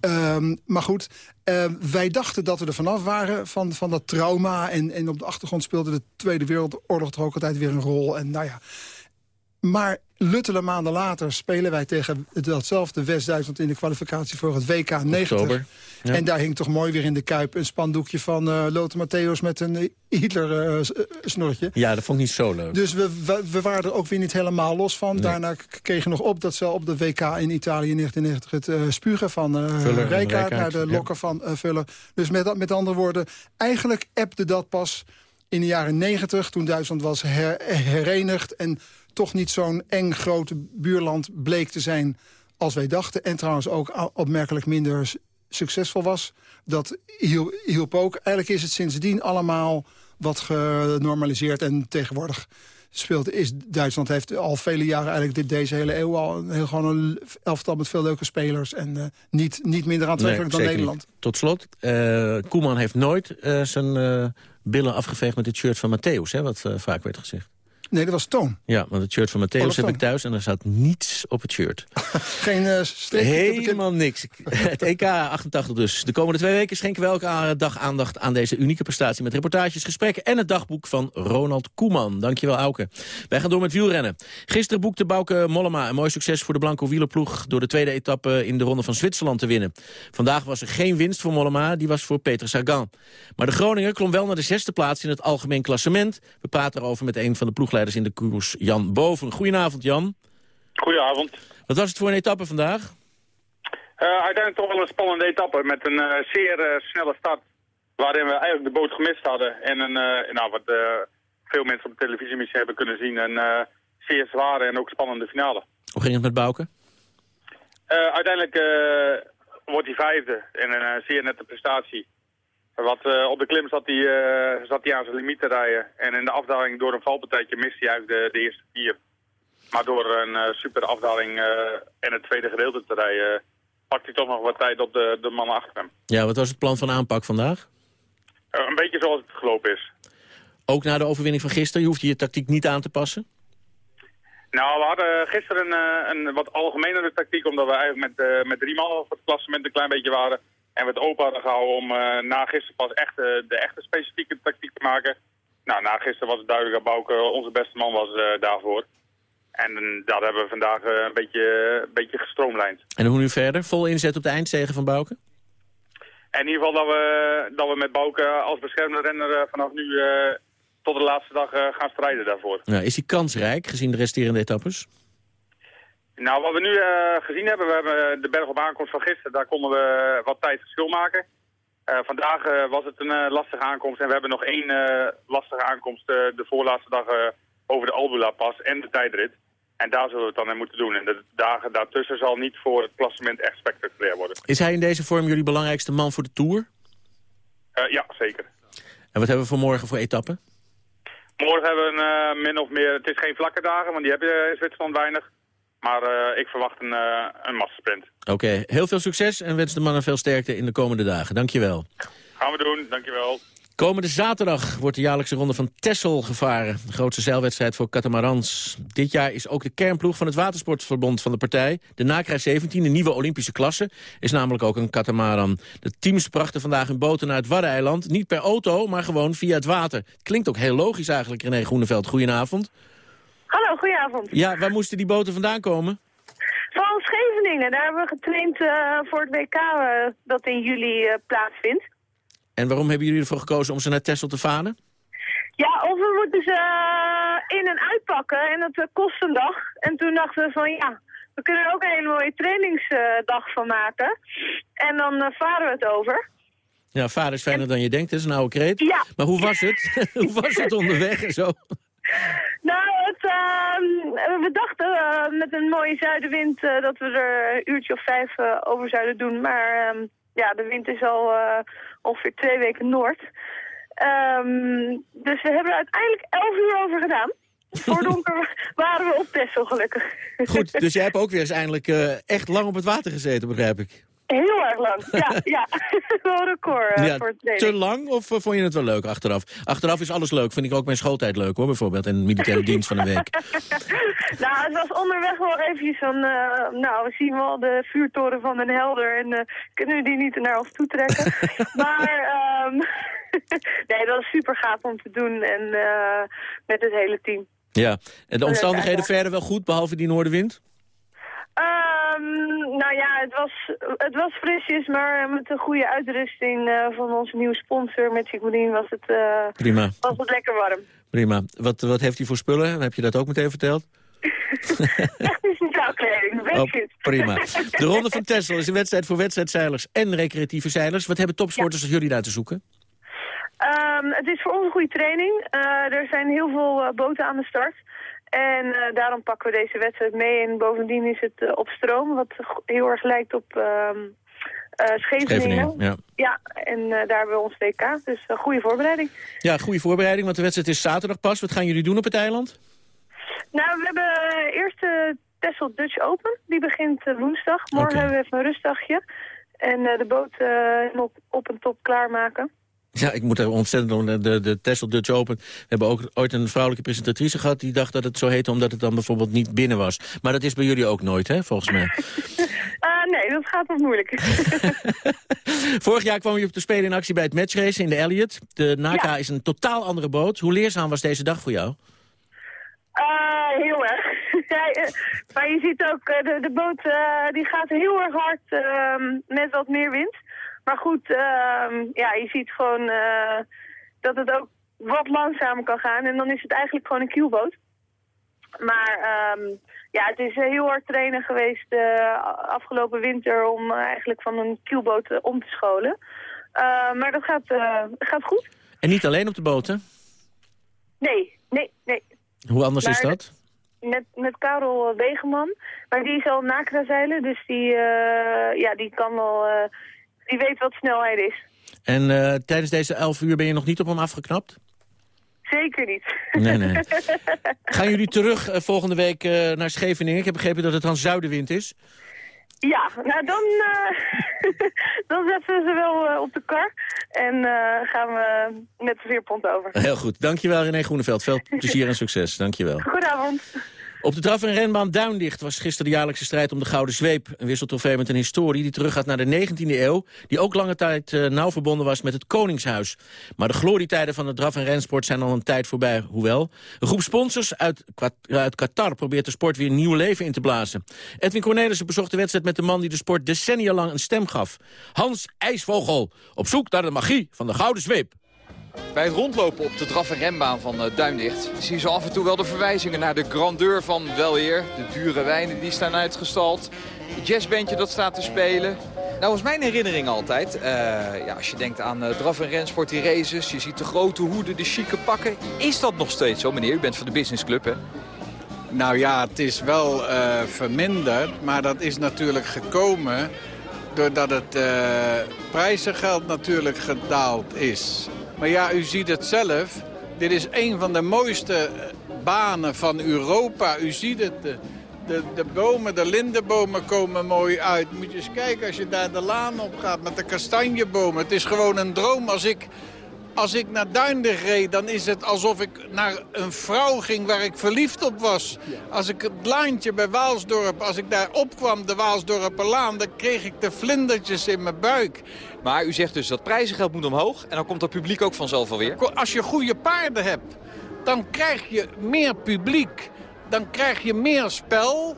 Ehm, maar goed, ehm, wij dachten dat we er vanaf waren van, van dat trauma. En, en op de achtergrond speelde de Tweede Wereldoorlog toch ook altijd weer een rol. En nou ja, maar luttele maanden later spelen wij tegen datzelfde West-Duitsland... in de kwalificatie voor het WK 90. Oktober, ja. En daar hing toch mooi weer in de Kuip een spandoekje van eh Lothar Matthäus... met een Hitler-snorretje. Ja, dat vond ik niet zo leuk. Dus we, we, we waren er ook weer niet helemaal los van. Daarna kregen we nog op dat ze op de WK in Italië in 1990... het eh, spugen van eh Vuller, Rijkaard Rijkaard, naar de ja. lokken van eh, Vuller. Dus met, met andere woorden, eigenlijk appte dat pas in de jaren 90... toen Duitsland was her- herenigd en toch niet zo'n eng grote buurland bleek te zijn als wij dachten. En trouwens ook opmerkelijk minder succesvol was. Dat hiel- hielp ook. Eigenlijk is het sindsdien allemaal wat genormaliseerd. En tegenwoordig speelt, is Duitsland heeft al vele jaren, eigenlijk dit, deze hele eeuw... al een, heel, gewoon een elftal met veel leuke spelers. En eh, niet, niet minder aantrekkelijk dan Nederland. niet. Tot slot, eh, Koeman heeft nooit eh, zijn billen afgeveegd met het shirt van Matthäus, hè, wat vaak werd gezegd. Nee, dat was Toon. Ja, want het shirt van Matthäus heb ik Toon. thuis en er zat niets op het shirt. Geen streepje kin. Helemaal niks. Het EK 88 dus. De komende twee weken schenken we elke dag aandacht aan deze unieke prestatie... met reportages, gesprekken en het dagboek van Ronald Koeman. Dankjewel, Auke. Wij gaan door met wielrennen. Gisteren boekte Bouke Mollema een mooi succes voor de Blanco wielerploeg... door de tweede etappe in de Ronde van Zwitserland te winnen. Vandaag was er geen winst voor Mollema, die was voor Peter Sagan. Maar de Groninger klom wel naar de zesde plaats in het algemeen klassement. We praten erover met een van de ploegleiders in de koers, Jan Boven. Goedenavond, Jan. Goedenavond. Wat was het voor een etappe vandaag? Eh, uiteindelijk toch wel een spannende etappe met een eh, zeer eh, snelle start. Waarin we eigenlijk de boot gemist hadden. En een, nou, wat veel mensen op de televisie misschien hebben kunnen zien. Een zeer zware en ook spannende finale. Hoe ging het met Bouke? Uiteindelijk wordt hij vijfde in een zeer nette prestatie. Wat, eh, op de klim zat hij, eh, zat hij aan zijn limiet te rijden. En in de afdaling door een valpartijtje miste hij eigenlijk de, de eerste vier. Maar door een eh, super afdaling en het tweede gedeelte te rijden... pakt hij toch nog wat tijd op de, de mannen achter hem. Ja, wat was het plan van aanpak vandaag? Een beetje zoals het gelopen is. Ook na de overwinning van gisteren, je hoeft je tactiek niet aan te passen? Nou, we hadden gisteren een, een wat algemenere tactiek... omdat we eigenlijk met, met drie man op het klassement een klein beetje waren... en we het open hadden gehouden om eh, na gisteren pas echt eh, de echte specifieke tactiek te maken. Nou, na gisteren was het duidelijk dat Bouke onze beste man was eh, daarvoor. En dat hebben we vandaag een beetje, een beetje gestroomlijnd. En hoe nu verder? Vol inzet op de eindzegen van Bouke? En in ieder geval dat we, dat we met Bouke als beschermde renner vanaf nu tot de laatste dag gaan strijden daarvoor. Nou, is hij kansrijk gezien de resterende etappes? Nou, wat we nu eh, gezien hebben, we hebben de berg op aankomst van gisteren, daar konden we wat tijd verschil maken. Eh, vandaag eh, was het een lastige aankomst en we hebben nog één lastige aankomst de voorlaatste dag over de Albula-pas en de tijdrit. En daar zullen we het dan in moeten doen. En de dagen daartussen zal niet voor het klassement echt spectaculair worden. Is hij in deze vorm jullie belangrijkste man voor de Tour? Ja, zeker. En wat hebben we voor morgen voor etappen? Morgen hebben we een min of meer, het is geen vlakke dagen, want die heb je in Zwitserland weinig. Maar eh, ik verwacht een, eh een massasprint. Oké, heel veel succes en wens de mannen veel sterkte in de komende dagen. Dankjewel. Gaan we doen, dankjewel. Komende zaterdag wordt de jaarlijkse ronde van Texel gevaren. De grootste zeilwedstrijd voor catamarans. Dit jaar is ook de kernploeg van het Watersportverbond van de partij. De Nakra 17, de nieuwe Olympische klasse, is namelijk ook een katamaran. De teams brachten vandaag hun boten naar het Waddeneiland. Niet per auto, maar gewoon via het water. Klinkt ook heel logisch eigenlijk, René Groeneveld. Goedenavond. Hallo, goedenavond. Ja, waar moesten die boten vandaan komen? Van Scheveningen, daar hebben we getraind eh, voor het WK eh, dat in juli eh, plaatsvindt. En waarom hebben jullie ervoor gekozen om ze naar Texel te varen? Ja, of we moeten ze in- en uitpakken en dat kost een dag. En toen dachten we van ja, we kunnen er ook een hele mooie trainingsdag van maken. En dan varen we het over. Ja, vader is fijner dan je denkt, dat is een oude kreet. Ja. Maar hoe was het? hoe was het onderweg en zo? Nou, het, ehm, we dachten eh, met een mooie zuidenwind eh, dat we er een uurtje of vijf eh, over zouden doen. Maar ehm, ja, de wind is al ongeveer twee weken noord. Ehm, dus we hebben er uiteindelijk elf uur over gedaan. Voor donker waren we op Texel gelukkig. Goed, dus jij hebt ook weer eens eindelijk echt lang op het water gezeten, begrijp ik. Heel erg lang, ja. ja. Wel record eh, ja, voor het te lang of eh, vond je het wel leuk achteraf? Achteraf is alles leuk, vind ik ook mijn schooltijd leuk hoor, bijvoorbeeld. En militaire dienst van een week. nou, het was onderweg wel eventjes van, eh, nou, we zien wel de vuurtoren van Den Helder en kunnen we die niet naar ons toe trekken. maar, ehm nee, dat was super gaaf om te doen en met het hele team. Ja, en de omstandigheden verder wel goed, behalve die noordenwind? Ehm, nou ja, het was, het was frisjes, maar met een goede uitrusting eh, van onze nieuwe sponsor, met Sigurine, was het, eh, Prima. was het lekker warm. Prima. Wat, wat heeft hij voor spullen? Heb je dat ook meteen verteld? Technische vrouwkleding, Oh, basic. prima. De Ronde van Texel is een wedstrijd voor wedstrijdzeilers en recreatieve zeilers. Wat hebben topsporters als jullie daar te zoeken? Ehm, het is voor ons een goede training. Eh, er zijn heel veel boten aan de start. En eh, daarom pakken we deze wedstrijd mee. En bovendien is het eh, op stroom, wat heel erg lijkt op eh, Scheveningen. Scheveningen, ja. Ja, en daar hebben we ons WK. Dus een goede voorbereiding. Ja, goede voorbereiding, want de wedstrijd is zaterdag pas. Wat gaan jullie doen op het eiland? Nou, we hebben eerst de Texel Dutch Open. Die begint woensdag. Morgen hebben we even een rustdagje. En de boot op, op en top klaarmaken. Ja, ik moet er ontzettend om de, de, Texel Dutch Open. We hebben ook ooit een vrouwelijke presentatrice gehad... die dacht dat het zo heette omdat het dan bijvoorbeeld niet binnen was. Maar dat is bij jullie ook nooit, hè, volgens mij. Eh, nee, dat gaat wat moeilijk. Vorig jaar kwam je op de Spelen in actie bij het matchrace in de Elliot. De Naka is een totaal andere boot. Hoe leerzaam was deze dag voor jou? Eh, heel erg. Ja, eh, maar je ziet ook, eh, de, de boot eh, die gaat heel erg hard ehm, met wat meer wind. Maar goed, ehm, ja, je ziet gewoon eh, dat het ook wat langzamer kan gaan. En dan is het eigenlijk gewoon een kielboot. Maar ehm, ja, het is heel hard trainen geweest eh, afgelopen winter om eigenlijk van een kielboot eh, om te scholen. Maar dat gaat, gaat goed. En niet alleen op de boten. Nee, nee, nee. Hoe anders is dat? Met, met Karel Wegeman. Maar die is al nakra zeilen, dus die, ja, die kan wel... die weet wat snelheid is. En eh, tijdens deze elf uur ben je nog niet op hem afgeknapt? Zeker niet. Nee, nee. Gaan jullie terug eh, volgende week eh, naar Scheveningen? Ik heb begrepen dat het dan zuidenwind is. ja, nou dan, dan zetten we ze wel op de kar. En gaan we met de veerpont over. Heel goed. Dankjewel René Groeneveld. Veel plezier en succes. Dankjewel. Goedenavond. Op de draf- en renbaan Duindicht was gisteren de jaarlijkse strijd om de Gouden Zweep. Een wisseltrofee met een historie die teruggaat naar de 19e eeuw... die ook lange tijd eh, nauw verbonden was met het Koningshuis. Maar de glorietijden van de draf- en rensport zijn al een tijd voorbij. Hoewel, een groep sponsors uit, uit Qatar probeert de sport weer nieuw leven in te blazen. Edwin Cornelissen bezocht de wedstrijd met de man die de sport decennia lang een stem gaf. Hans IJsvogel, op zoek naar de magie van de Gouden Zweep. Bij het rondlopen op de draf- en renbaan van eh, Duindicht zie je zo af en toe wel de verwijzingen naar de grandeur van Weleer. De dure wijnen die staan uitgestald. Het jazzbandje dat staat te spelen. Nou was mijn herinnering altijd, eh, ja, als je denkt aan eh, draf- en rensport, die races. Je ziet de grote hoeden, de chique pakken. Is dat nog steeds zo, meneer? U bent van de businessclub, hè? Nou ja, het is wel verminderd, maar dat is natuurlijk gekomen doordat het prijzengeld natuurlijk gedaald is. Maar ja, u ziet het zelf. Dit is een van de mooiste eh, banen van Europa. U ziet het. De, de, de bomen, de lindenbomen komen mooi uit. Moet je eens kijken als je daar de laan op gaat met de kastanjebomen. Het is gewoon een droom. Als ik, als ik naar Duindig reed, dan is het alsof ik naar een vrouw ging waar ik verliefd op was. Als ik het laantje bij Waalsdorp, als ik daar opkwam, de Waalsdorperlaan... dan kreeg ik de vlindertjes in mijn buik. Maar u zegt dus dat prijzengeld moet omhoog en dan komt dat publiek ook vanzelf alweer. Als je goede paarden hebt, dan krijg je meer publiek. Dan krijg je meer spel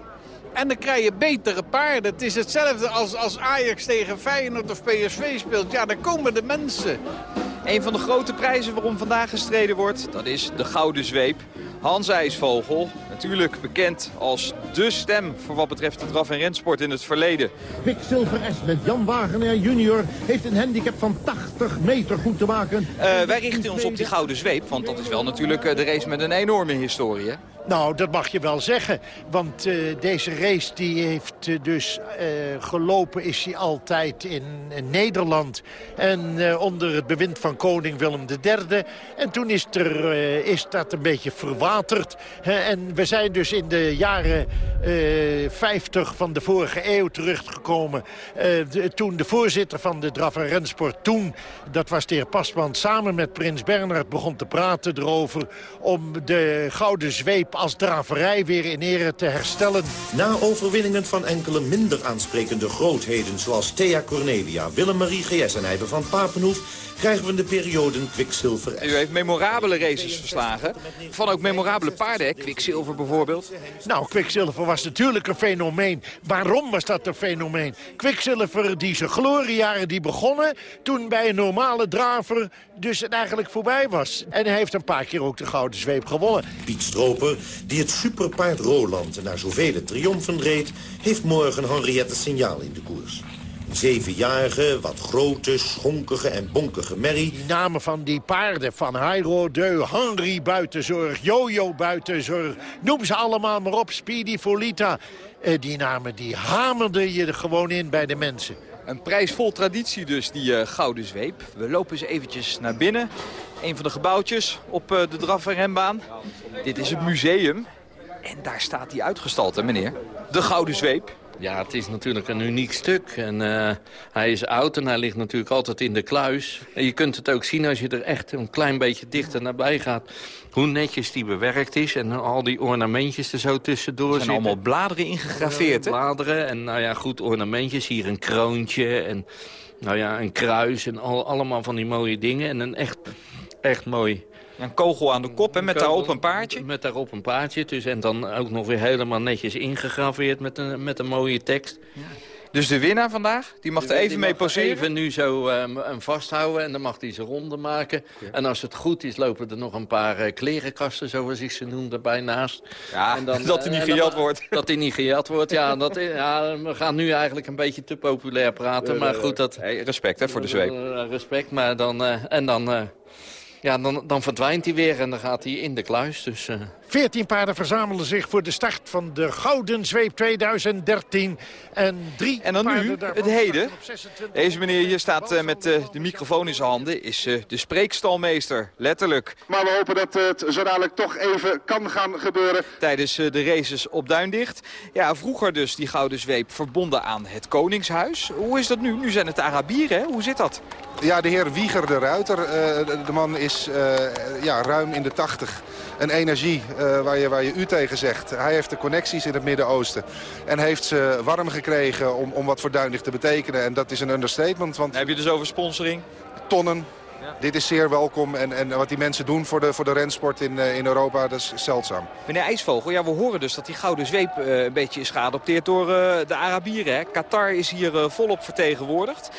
en dan krijg je betere paarden. Het is hetzelfde als als Ajax tegen Feyenoord of PSV speelt. Ja, dan komen de mensen. Een van de grote prijzen waarom vandaag gestreden wordt, dat is de Gouden Zweep. Hans IJsvogel, natuurlijk bekend als de stem voor wat betreft de draf- en rensport in het verleden. Quicksilver S met Jan Wagener junior heeft een handicap van 80 meter goed te maken. Eh, wij richten ons op die Gouden Zweep, want dat is wel natuurlijk eh, de race met een enorme historie. Nou, dat mag je wel zeggen. Want eh, deze race die heeft eh, dus eh, gelopen is hij altijd in, Nederland. En onder het bewind van koning Willem III. En toen is, er, is dat een beetje verwaterd. En we zijn dus in de jaren eh 50 van de vorige eeuw teruggekomen. Toen de voorzitter van de draf- en rensport toen, dat was de heer Pasman... samen met prins Bernhard begon te praten erover... om de gouden zweep als draverij weer in ere te herstellen. Na overwinningen van enkele minder aansprekende grootheden... zoals Thea Cornelia, Willem-Marie G.S. en Ibe van Papenhoef... krijgen we de perioden Quicksilver U heeft memorabele races verslagen. Van ook memorabele paarden, hè? Quicksilver bijvoorbeeld. Nou, Quicksilver was natuurlijk een fenomeen. Waarom was dat een fenomeen? Quicksilver, die zijn gloriejaren die begonnen... toen bij een normale draver dus het eigenlijk voorbij was. En hij heeft een paar keer ook de Gouden Zweep gewonnen. Piet Stroper, die het superpaard Roland naar zoveel triomfen reed... heeft morgen Henriette Signaal in de koers. Zevenjarige, wat grote, schonkige en bonkige merrie... Die namen van die paarden, van Jairo Deu, Henry buitenzorg, Jojo buitenzorg... noem ze allemaal maar op, Speedy Folita. Eh, die namen die hamerde je er gewoon in bij de mensen. Een prijs vol traditie dus, die eh, Gouden Zweep. We lopen eens eventjes naar binnen. Een van de gebouwtjes op eh, de draf- en renbaan. Dit is het museum. En daar staat hij uitgestald, hè meneer? De Gouden Zweep. Ja, het is natuurlijk een uniek stuk. En eh, hij is oud en hij ligt natuurlijk altijd in de kluis. En je kunt het ook zien als je er echt een klein beetje dichter nabij gaat... hoe netjes die bewerkt is en al die ornamentjes er zo tussendoor Er zijn zitten. allemaal bladeren ingegraveerd, hè? Bladeren en nou ja, goed ornamentjes. Hier een kroontje en nou ja, een kruis en al, allemaal van die mooie dingen. En een echt, echt mooi... Een kogel aan de kop en met daarop een paardje. Met daarop een paardje. Dus, en dan ook nog weer helemaal netjes ingegraveerd met een, met een mooie tekst. Dus de winnaar vandaag, die mag er even Die mee mag poseren? Even nu zo hem vasthouden en dan mag hij zijn ronde maken. En als het goed is, lopen er nog een paar eh, klerenkasten, zoals ik ze noem, erbij naast. Ja, en dat hij niet dan- gejat wordt. Dat hij niet gejat wordt, ja, dat, ja. We gaan nu eigenlijk een beetje te populair praten, maar goed, dat... Hey, respect hè, voor de zweep. Eh, respect, maar dan... eh, en dan... eh, ja, dan, dan verdwijnt hij weer en dan gaat hij in de kluis. Dus, eh, 14 paarden verzamelen zich voor de start van de Gouden Zweep 2013. En drie En dan nu, het heden. starten op 26 Deze meneer hier staat eh, met eh, de microfoon in zijn handen. Is eh, de spreekstalmeester, letterlijk. Maar we hopen dat het zo dadelijk toch even kan gaan gebeuren. Tijdens de races op Duindicht. Ja, vroeger dus die gouden zweep verbonden aan het Koningshuis. Hoe is dat nu? Nu zijn het de Arabieren, hè? Hoe zit dat? Ja, de heer Wieger de Ruiter. eh, de, de man is eh, ja, ruim in de tachtig. Een energie eh, waar, je, waar je u tegen zegt. Hij heeft de connecties in het Midden-Oosten. En heeft ze warm gekregen om, om wat voor Duindicht te betekenen. En dat is een understatement. Want Heb je dus over sponsoring? Tonnen. Dit is zeer welkom. En, en wat die mensen doen voor de, voor de rensport in, eh, in Europa, dat is zeldzaam. Meneer IJsvogel, ja, we horen dus dat die gouden zweep een beetje is geadopteerd door de Arabieren. Hè? Qatar is hier volop vertegenwoordigd.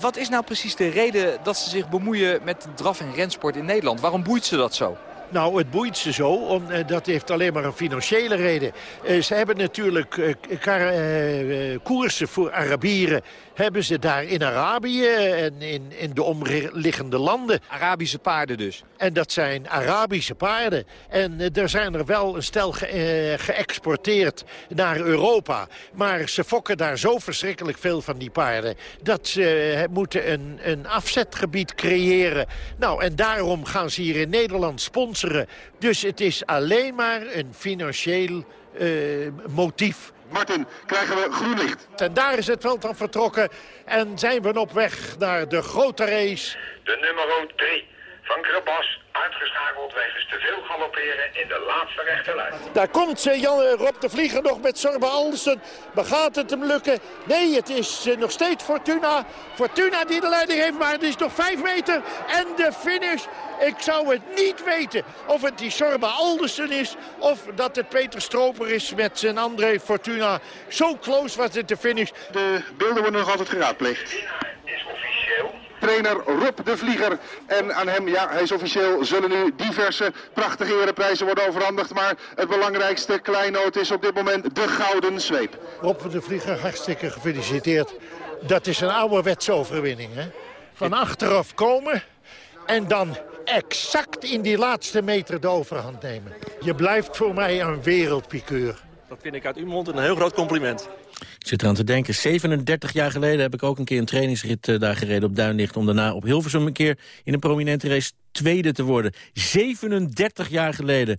Wat is nou precies de reden dat ze zich bemoeien met draf- en rensport in Nederland? Waarom boeit ze dat zo? Nou, het boeit ze zo. Om, eh, dat heeft alleen maar een financiële reden. Eh, ze hebben natuurlijk eh, koersen voor Arabieren. Hebben ze daar in Arabië en in, in de omliggende landen. Arabische paarden dus. En dat zijn Arabische paarden. En er zijn er wel een stel ge- geëxporteerd naar Europa. Maar ze fokken daar zo verschrikkelijk veel van die paarden... dat ze moeten een, een afzetgebied creëren. Nou, en daarom gaan ze hier in Nederland sponsoren. Dus het is alleen maar een financieel eh, motief. Martin, krijgen we groen licht? En daar is het veld aan vertrokken. En zijn we op weg naar de grote race. De nummer 3 van Grebas uitgeschakeld wegens te veel galopperen in de laatste rechte lijn. Daar komt ze, Jan, Rob de Vlieger nog met Sorba Aldersen. Maar gaat het hem lukken? Nee, het is eh, nog steeds Fortuna. Fortuna die de leiding heeft, maar het is nog vijf meter. En de finish. Ik zou het niet weten of het die Sorba Aldersen is... of dat het Peter Stroper is met zijn André Fortuna. Zo close was het de finish. De beelden worden nog altijd geraadpleegd. Is officieel. Trainer Rob de Vlieger. En aan hem, ja, hij is officieel, zullen nu diverse prachtige ereprijzen worden overhandigd. Maar het belangrijkste kleinoot is op dit moment de gouden zweep. Rob de Vlieger, hartstikke gefeliciteerd. Dat is een ouderwetse overwinning, hè? Van achteraf komen en dan exact in die laatste meter de overhand nemen. Je blijft voor mij een wereldpikeur. Dat vind ik uit uw mond een heel groot compliment. Ik zit eraan te denken, 37 jaar geleden heb ik ook een keer een trainingsrit eh, daar gereden op Duinlicht... om daarna op Hilversum een keer in een prominente race tweede te worden. 37 jaar geleden.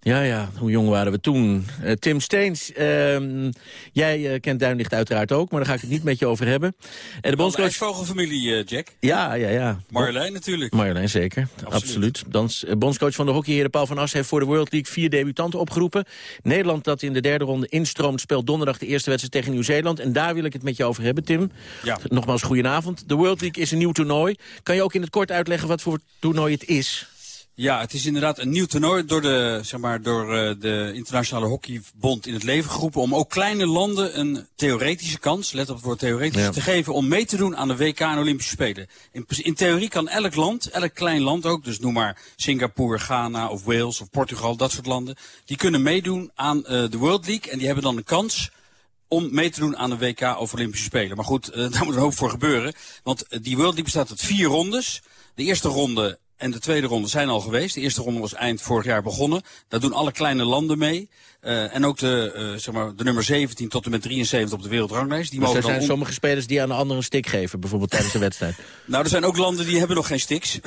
Ja, ja, hoe jong waren we toen? Eh, Tim Steens, ehm, jij eh, kent Duinlicht uiteraard ook, maar daar ga ik het niet met je over hebben. En de bondscoach... vogelfamilie, eh, Jack. Ja, ja, ja. Marjolein natuurlijk. Marjolein, zeker. Absoluut. Dans, eh, bondscoach van de hockeyheren Paul van As heeft voor de World League vier debutanten opgeroepen. Nederland dat in de derde ronde instroomt speelt donderdag de eerste wedstrijd tegen Nieuw-Zeeland. En daar wil ik het met je over hebben, Tim. Ja. Nogmaals, goedenavond. De World League is een nieuw toernooi. Kan je ook in het kort uitleggen wat voor toernooi het is? Ja, het is inderdaad een nieuw toernooi door de, zeg maar, door eh, de Internationale Hockeybond in het leven geroepen... om ook kleine landen een theoretische kans, let op het woord theoretisch, Ja. te geven om mee te doen aan de WK en Olympische Spelen. In, in theorie kan elk land, elk klein land ook, dus noem maar Singapore, Ghana of Wales of Portugal, dat soort landen, die kunnen meedoen aan eh, de World League en die hebben dan een kans om mee te doen aan de WK of Olympische Spelen. Maar goed, eh, daar moet een hoop voor gebeuren. Want die World League bestaat uit vier rondes. De eerste ronde en de tweede ronde zijn al geweest. De eerste ronde was eind vorig jaar begonnen. Daar doen alle kleine landen mee. Eh, en ook de, eh, zeg maar, de nummer 17 tot en met 73 op de wereldranglijst. Die Dus mogen er zijn sommige spelers die aan de anderen een stik geven, bijvoorbeeld tijdens de wedstrijd. Nou, er zijn ook landen die hebben nog geen sticks.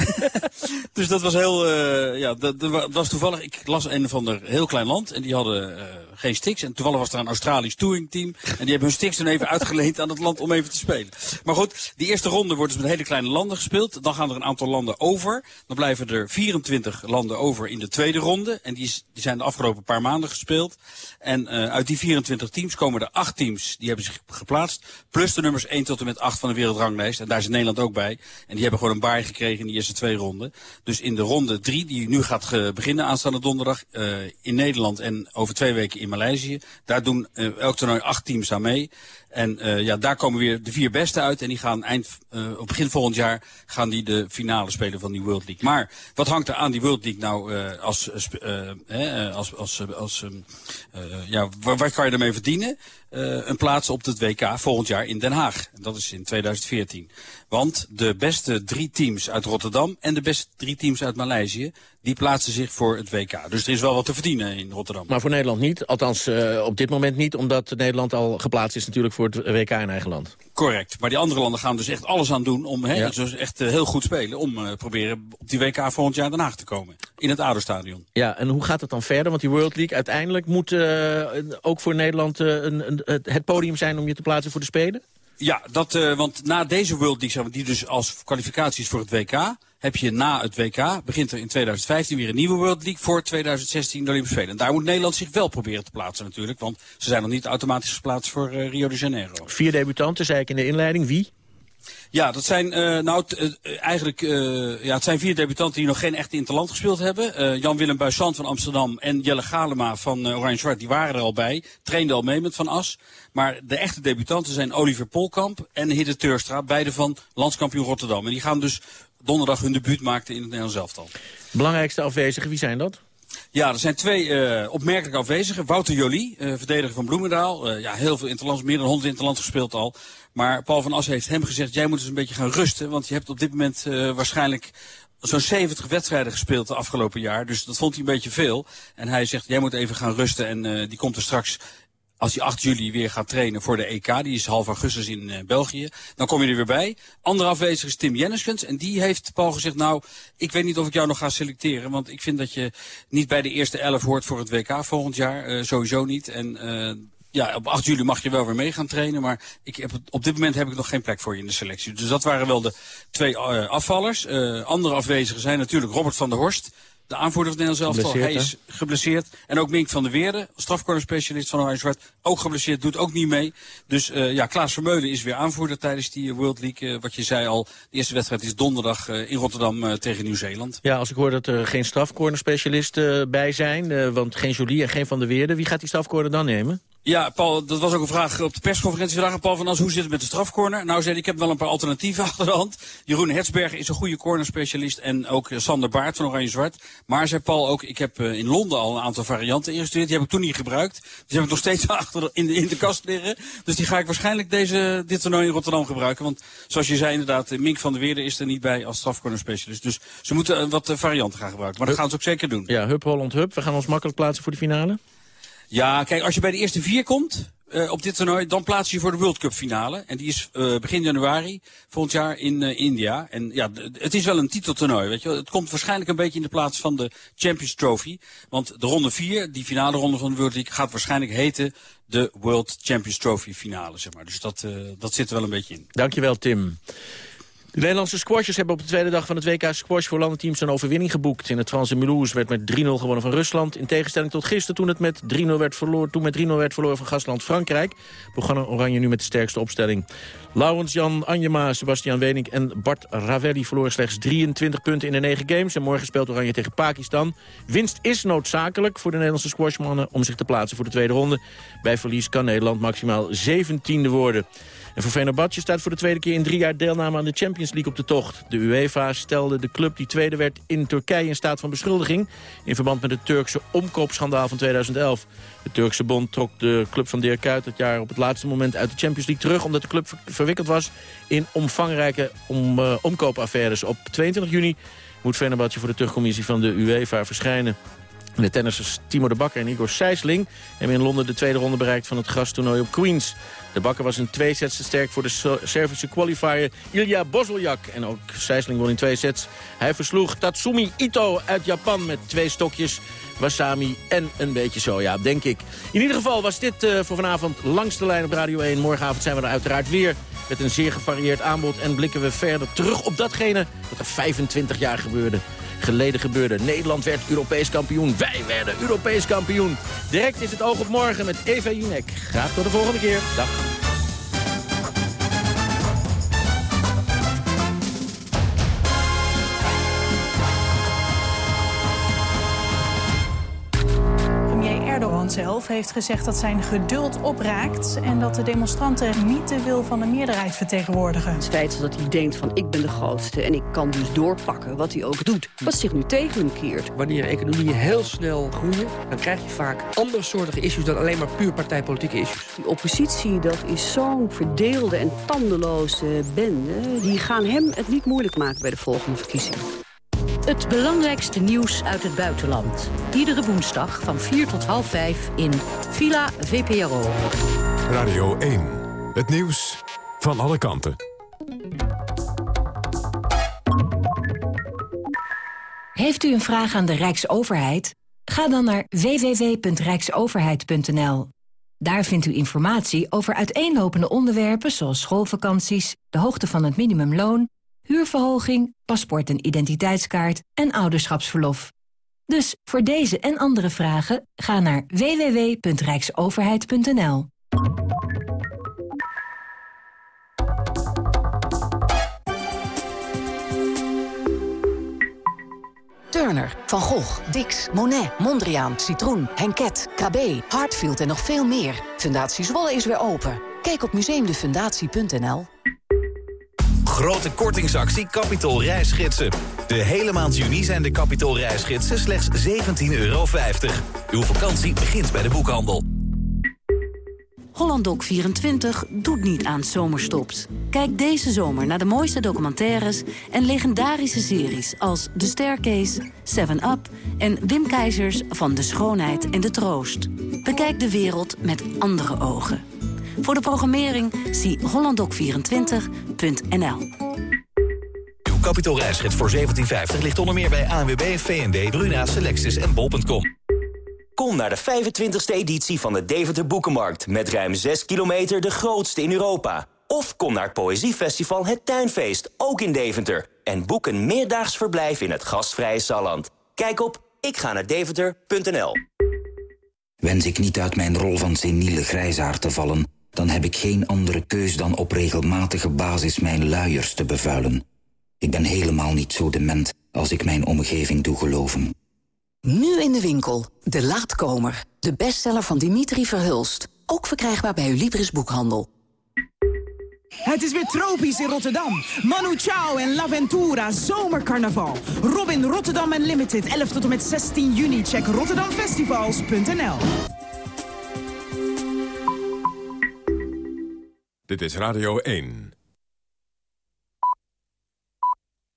dus dat was heel, eh, ja, dat, dat wa- dat was toevallig. Ik las een van de heel klein land en die hadden geen sticks. En toevallig was er een Australisch touringteam. En die hebben hun sticks dan even uitgeleend aan het land om even te spelen. Maar goed, die eerste ronde wordt dus met hele kleine landen gespeeld. Dan gaan er een aantal landen over. Dan blijven er 24 landen over in de tweede ronde. En die, is- die zijn de afgelopen paar maanden gespeeld. En eh, uit die 24 teams komen er acht teams die hebben zich geplaatst. Plus de nummers 1 tot en met 8 van de wereldranglijst. En daar is Nederland ook bij. En die hebben gewoon een baai gekregen in die eerste twee ronden. Dus in de ronde 3, die nu gaat beginnen aanstaande donderdag eh, in Nederland en over twee weken in Maleisië. Daar doen eh, elk toernooi acht teams aan mee. En eh, ja, daar komen weer de vier beste uit. En die gaan eind, eh, op begin volgend jaar gaan die de finale spelen van die World League. Maar wat hangt er aan die World League nou eh, als, eh, als, als, als eh, ja, waar, waar kan je ermee verdienen? Eh, een plaats op het WK volgend jaar in Den Haag. En dat is in 2014. Want de beste drie teams uit Rotterdam en de beste drie teams uit Maleisië... die plaatsen zich voor het WK. Dus er is wel wat te verdienen in Rotterdam. Maar voor Nederland niet, althans eh, op dit moment niet... omdat Nederland al geplaatst is natuurlijk voor het WK in eigen land. Correct. Maar die andere landen gaan dus echt alles aan doen om Ja. dus echt eh, heel goed spelen. Om proberen op die WK volgend jaar in Den Haag te komen. In het ADO-stadion. Ja, en hoe gaat het dan verder? Want die World League uiteindelijk moet ook voor Nederland een, een, het- het podium zijn... om je te plaatsen voor de Spelen? Ja, dat, eh, want na deze World League, die dus als kwalificatie is voor het WK... heb je na het WK, begint er in 2015 weer een nieuwe World League... voor 2016 de Olympische Spelen. En daar moet Nederland zich wel proberen te plaatsen natuurlijk. Want ze zijn nog niet automatisch geplaatst voor eh, Rio de Janeiro. Vier debutanten, zei ik in de inleiding. Wie? Ja, dat zijn eh, nou t- eh, eigenlijk eh, ja, het zijn vier debutanten die nog geen echte interland gespeeld hebben. Jan-Willem Buissant van Amsterdam en Jelle Galema van Oranje Zwart, die waren er al bij. Trainden al mee met Van As. Maar de echte debutanten zijn Oliver Polkamp en Hidde Teurstra, beide van landskampioen Rotterdam. En die gaan dus donderdag hun debuut maken in het Nederlands elftal. Belangrijkste afwezigen, wie zijn dat? Ja, er zijn twee eh, opmerkelijk afwezigen. Wouter Jolie, verdediger van Bloemendaal. Ja, heel veel interlands, meer dan 100 interlands gespeeld al. Maar Paul van As heeft hem gezegd, jij moet eens een beetje gaan rusten. Want je hebt op dit moment eh, waarschijnlijk zo'n 70 wedstrijden gespeeld de afgelopen jaar. Dus dat vond hij een beetje veel. En hij zegt, jij moet even gaan rusten. En eh, die komt er straks als hij 8 juli weer gaat trainen voor de EK, die is half augustus in eh, België, dan kom je er weer bij. Andere afwezig is Tim Jenniskens en die heeft Paul gezegd, nou, ik weet niet of ik jou nog ga selecteren, want ik vind dat je niet bij de eerste elf hoort voor het WK volgend jaar, sowieso niet. En eh, ja, op 8 juli mag je wel weer mee gaan trainen, maar ik heb, het- op dit moment heb ik nog geen plek voor je in de selectie. Dus dat waren wel de twee eh, afvallers. Eh, andere afwezigen zijn natuurlijk Robert van der Horst, de aanvoerder van Nederlands elftal. Hij is geblesseerd. En ook Mink van der Weerde, strafcornerspecialist van Oranje Zwart, ook geblesseerd, doet ook niet mee. Dus eh, ja, Klaas Vermeulen is weer aanvoerder tijdens die World League. wat je zei al, de eerste wedstrijd is donderdag in Rotterdam tegen Nieuw-Zeeland. Ja, als ik hoor dat er geen strafcornerspecialisten eh, bij zijn... want geen Jolie en geen Van der Weerde... wie gaat die strafcorner dan nemen? Ja, Paul, dat was ook een vraag op de persconferentie vandaag. Paul van As, hoe zit het met de strafcorner? Nou, zei ik heb wel een paar alternatieven achter de hand. Jeroen Hertzberger is een goede cornerspecialist en ook Sander Baart van Oranje Zwart. Maar, zei Paul ook, ik heb eh, in Londen al een aantal varianten ingestudeerd. Die heb ik toen niet gebruikt. Dus heb ik nog steeds achter de- in, de, in de kast liggen. Dus die ga ik waarschijnlijk deze, dit toernooi in Rotterdam gebruiken. Want zoals je zei inderdaad, eh, Mink van der Weerde is er niet bij als strafcorner specialist. Dus ze moeten eh, wat eh, varianten gaan gebruiken. Maar dat gaan ze ook zeker doen. Ja, Hup Holland Hup. We gaan ons makkelijk plaatsen voor de finale. Ja, kijk, als je bij de eerste vier komt eh, op dit toernooi, dan plaats je voor de World Cup finale. En die is eh, begin januari volgend jaar in eh, India. En ja, het is wel een titeltoernooi, weet je. Het komt waarschijnlijk een beetje in de plaats van de Champions Trophy. Want de ronde vier, die finale ronde van de World League, gaat waarschijnlijk heten de World Champions Trophy finale, zeg maar. Dus dat, dat zit er wel een beetje in. Dankjewel, Tim. De Nederlandse squashers hebben op de tweede dag van het WK Squash voor landenteams een overwinning geboekt. In het Franse Mulhouse werd met 3-0 gewonnen van Rusland. In tegenstelling tot gisteren toen het met 3-0 werd verloren, toen met 3-0 werd verloren van gastland Frankrijk. Begonnen Oranje nu met de sterkste opstelling. Laurens Jan Anjema, Sebastian Wenink en Bart Ravelli verloren slechts 23 punten in de 9 games. En morgen speelt Oranje tegen Pakistan. Winst is noodzakelijk voor de Nederlandse squashmannen om zich te plaatsen voor de tweede ronde. Bij verlies kan Nederland maximaal 17e worden. En voor Fenerbahce staat voor de tweede keer in drie jaar deelname aan de Champions League op de tocht. De UEFA stelde de club die tweede werd in Turkije in staat van beschuldiging... in verband met het Turkse omkoopschandaal van 2011. De Turkse bond trok de club van Dirk dat jaar op het laatste moment uit de Champions League terug... omdat de club ver- verwikkeld was in omvangrijke om, eh, omkoopaffaires. Op 22 juni moet Fenerbahce voor de terugcommissie van de UEFA verschijnen. De tennissers Timo de Bakker en Igor Sijsling hebben in Londen de tweede ronde bereikt van het grastoernooi op Queens. De Bakker was in twee sets te sterk voor de Servische qualifier Ilya Bozoljak. En ook Sijsling won in twee sets. Hij versloeg Tatsumi Ito uit Japan met twee stokjes, wasami en een beetje soja, denk ik. In ieder geval was dit eh, voor vanavond langs de lijn op Radio 1. Morgenavond zijn we er uiteraard weer met een zeer gevarieerd aanbod. En blikken we verder terug op datgene wat er 25 jaar gebeurde geleden gebeurde. Nederland werd Europees kampioen. Wij werden Europees kampioen. Direct is het oog op morgen met Eva Jinek. Graag tot de volgende keer. Dag. Zelf heeft gezegd dat zijn geduld opraakt... en dat de demonstranten niet de wil van de meerderheid vertegenwoordigen. Het feit dat hij denkt van ik ben de grootste en ik kan dus doorpakken wat hij ook doet. Wat zich nu tegen hem keert. Wanneer economieën heel snel groeien, dan krijg je vaak andersoortige issues dan alleen maar puur partijpolitieke issues. Die oppositie, dat is zo'n verdeelde en tandeloze bende. Die gaan hem het niet moeilijk maken bij de volgende verkiezingen. Het belangrijkste nieuws uit het buitenland. Iedere woensdag van 4 tot half 5 in Villa VPRO. Radio 1. Het nieuws van alle kanten. Heeft u een vraag aan de Rijksoverheid? Ga dan naar www.rijksoverheid.nl. Daar vindt u informatie over uiteenlopende onderwerpen zoals schoolvakanties, de hoogte van het minimumloon, huurverhoging, paspoort en identiteitskaart en ouderschapsverlof. Dus voor deze en andere vragen ga naar www.rijksoverheid.nl. Turner, Van Gogh, Dix, Monet, Mondriaan, Citroen, Henket, KB, Hartfield en nog veel meer. Fundatie Zwolle is weer open. Kijk op museumdefundatie.nl. Grote kortingsactie Capitol reisgidsen. De hele maand juni zijn de Capitol reisgidsen slechts 17,50 euro. Uw vakantie begint bij de boekhandel. Hollandok 24 doet niet aan zomerstopt. Kijk deze zomer naar de mooiste documentaires en legendarische series als The Staircase, 7 Up en Wim Keizers van De Schoonheid en de Troost. Bekijk de wereld met andere ogen. Voor de programmering zie hollandok24.nl. Uw Capitol reisgids voor 1750 ligt onder meer bij ANWB, VND, Bruna, Selectis en Bol.com. Kom naar de 25e editie van de Deventer Boekenmarkt... met ruim 6 kilometer de grootste in Europa. Of kom naar het Poëziefestival Het Tuinfeest, ook in Deventer... en boek een meerdaags verblijf in het gastvrije Salland. Kijk op ikga-naar-deventer.nl. Wens ik niet uit mijn rol van seniele grijsaard te vallen... dan heb ik geen andere keus dan op regelmatige basis mijn luiers te bevuilen. Ik ben helemaal niet zo dement als ik mijn omgeving doe geloven. Nu in de winkel. De Laatkomer. De bestseller van Dimitri Verhulst. ook verkrijgbaar bij uw Libris boekhandel. Het is weer tropisch in Rotterdam. Manu Chao en L'Aventura Zomercarnaval. Robin Rotterdam Unlimited, 11 tot en met 16 juni. Check rotterdamfestivals.nl Dit is Radio 1.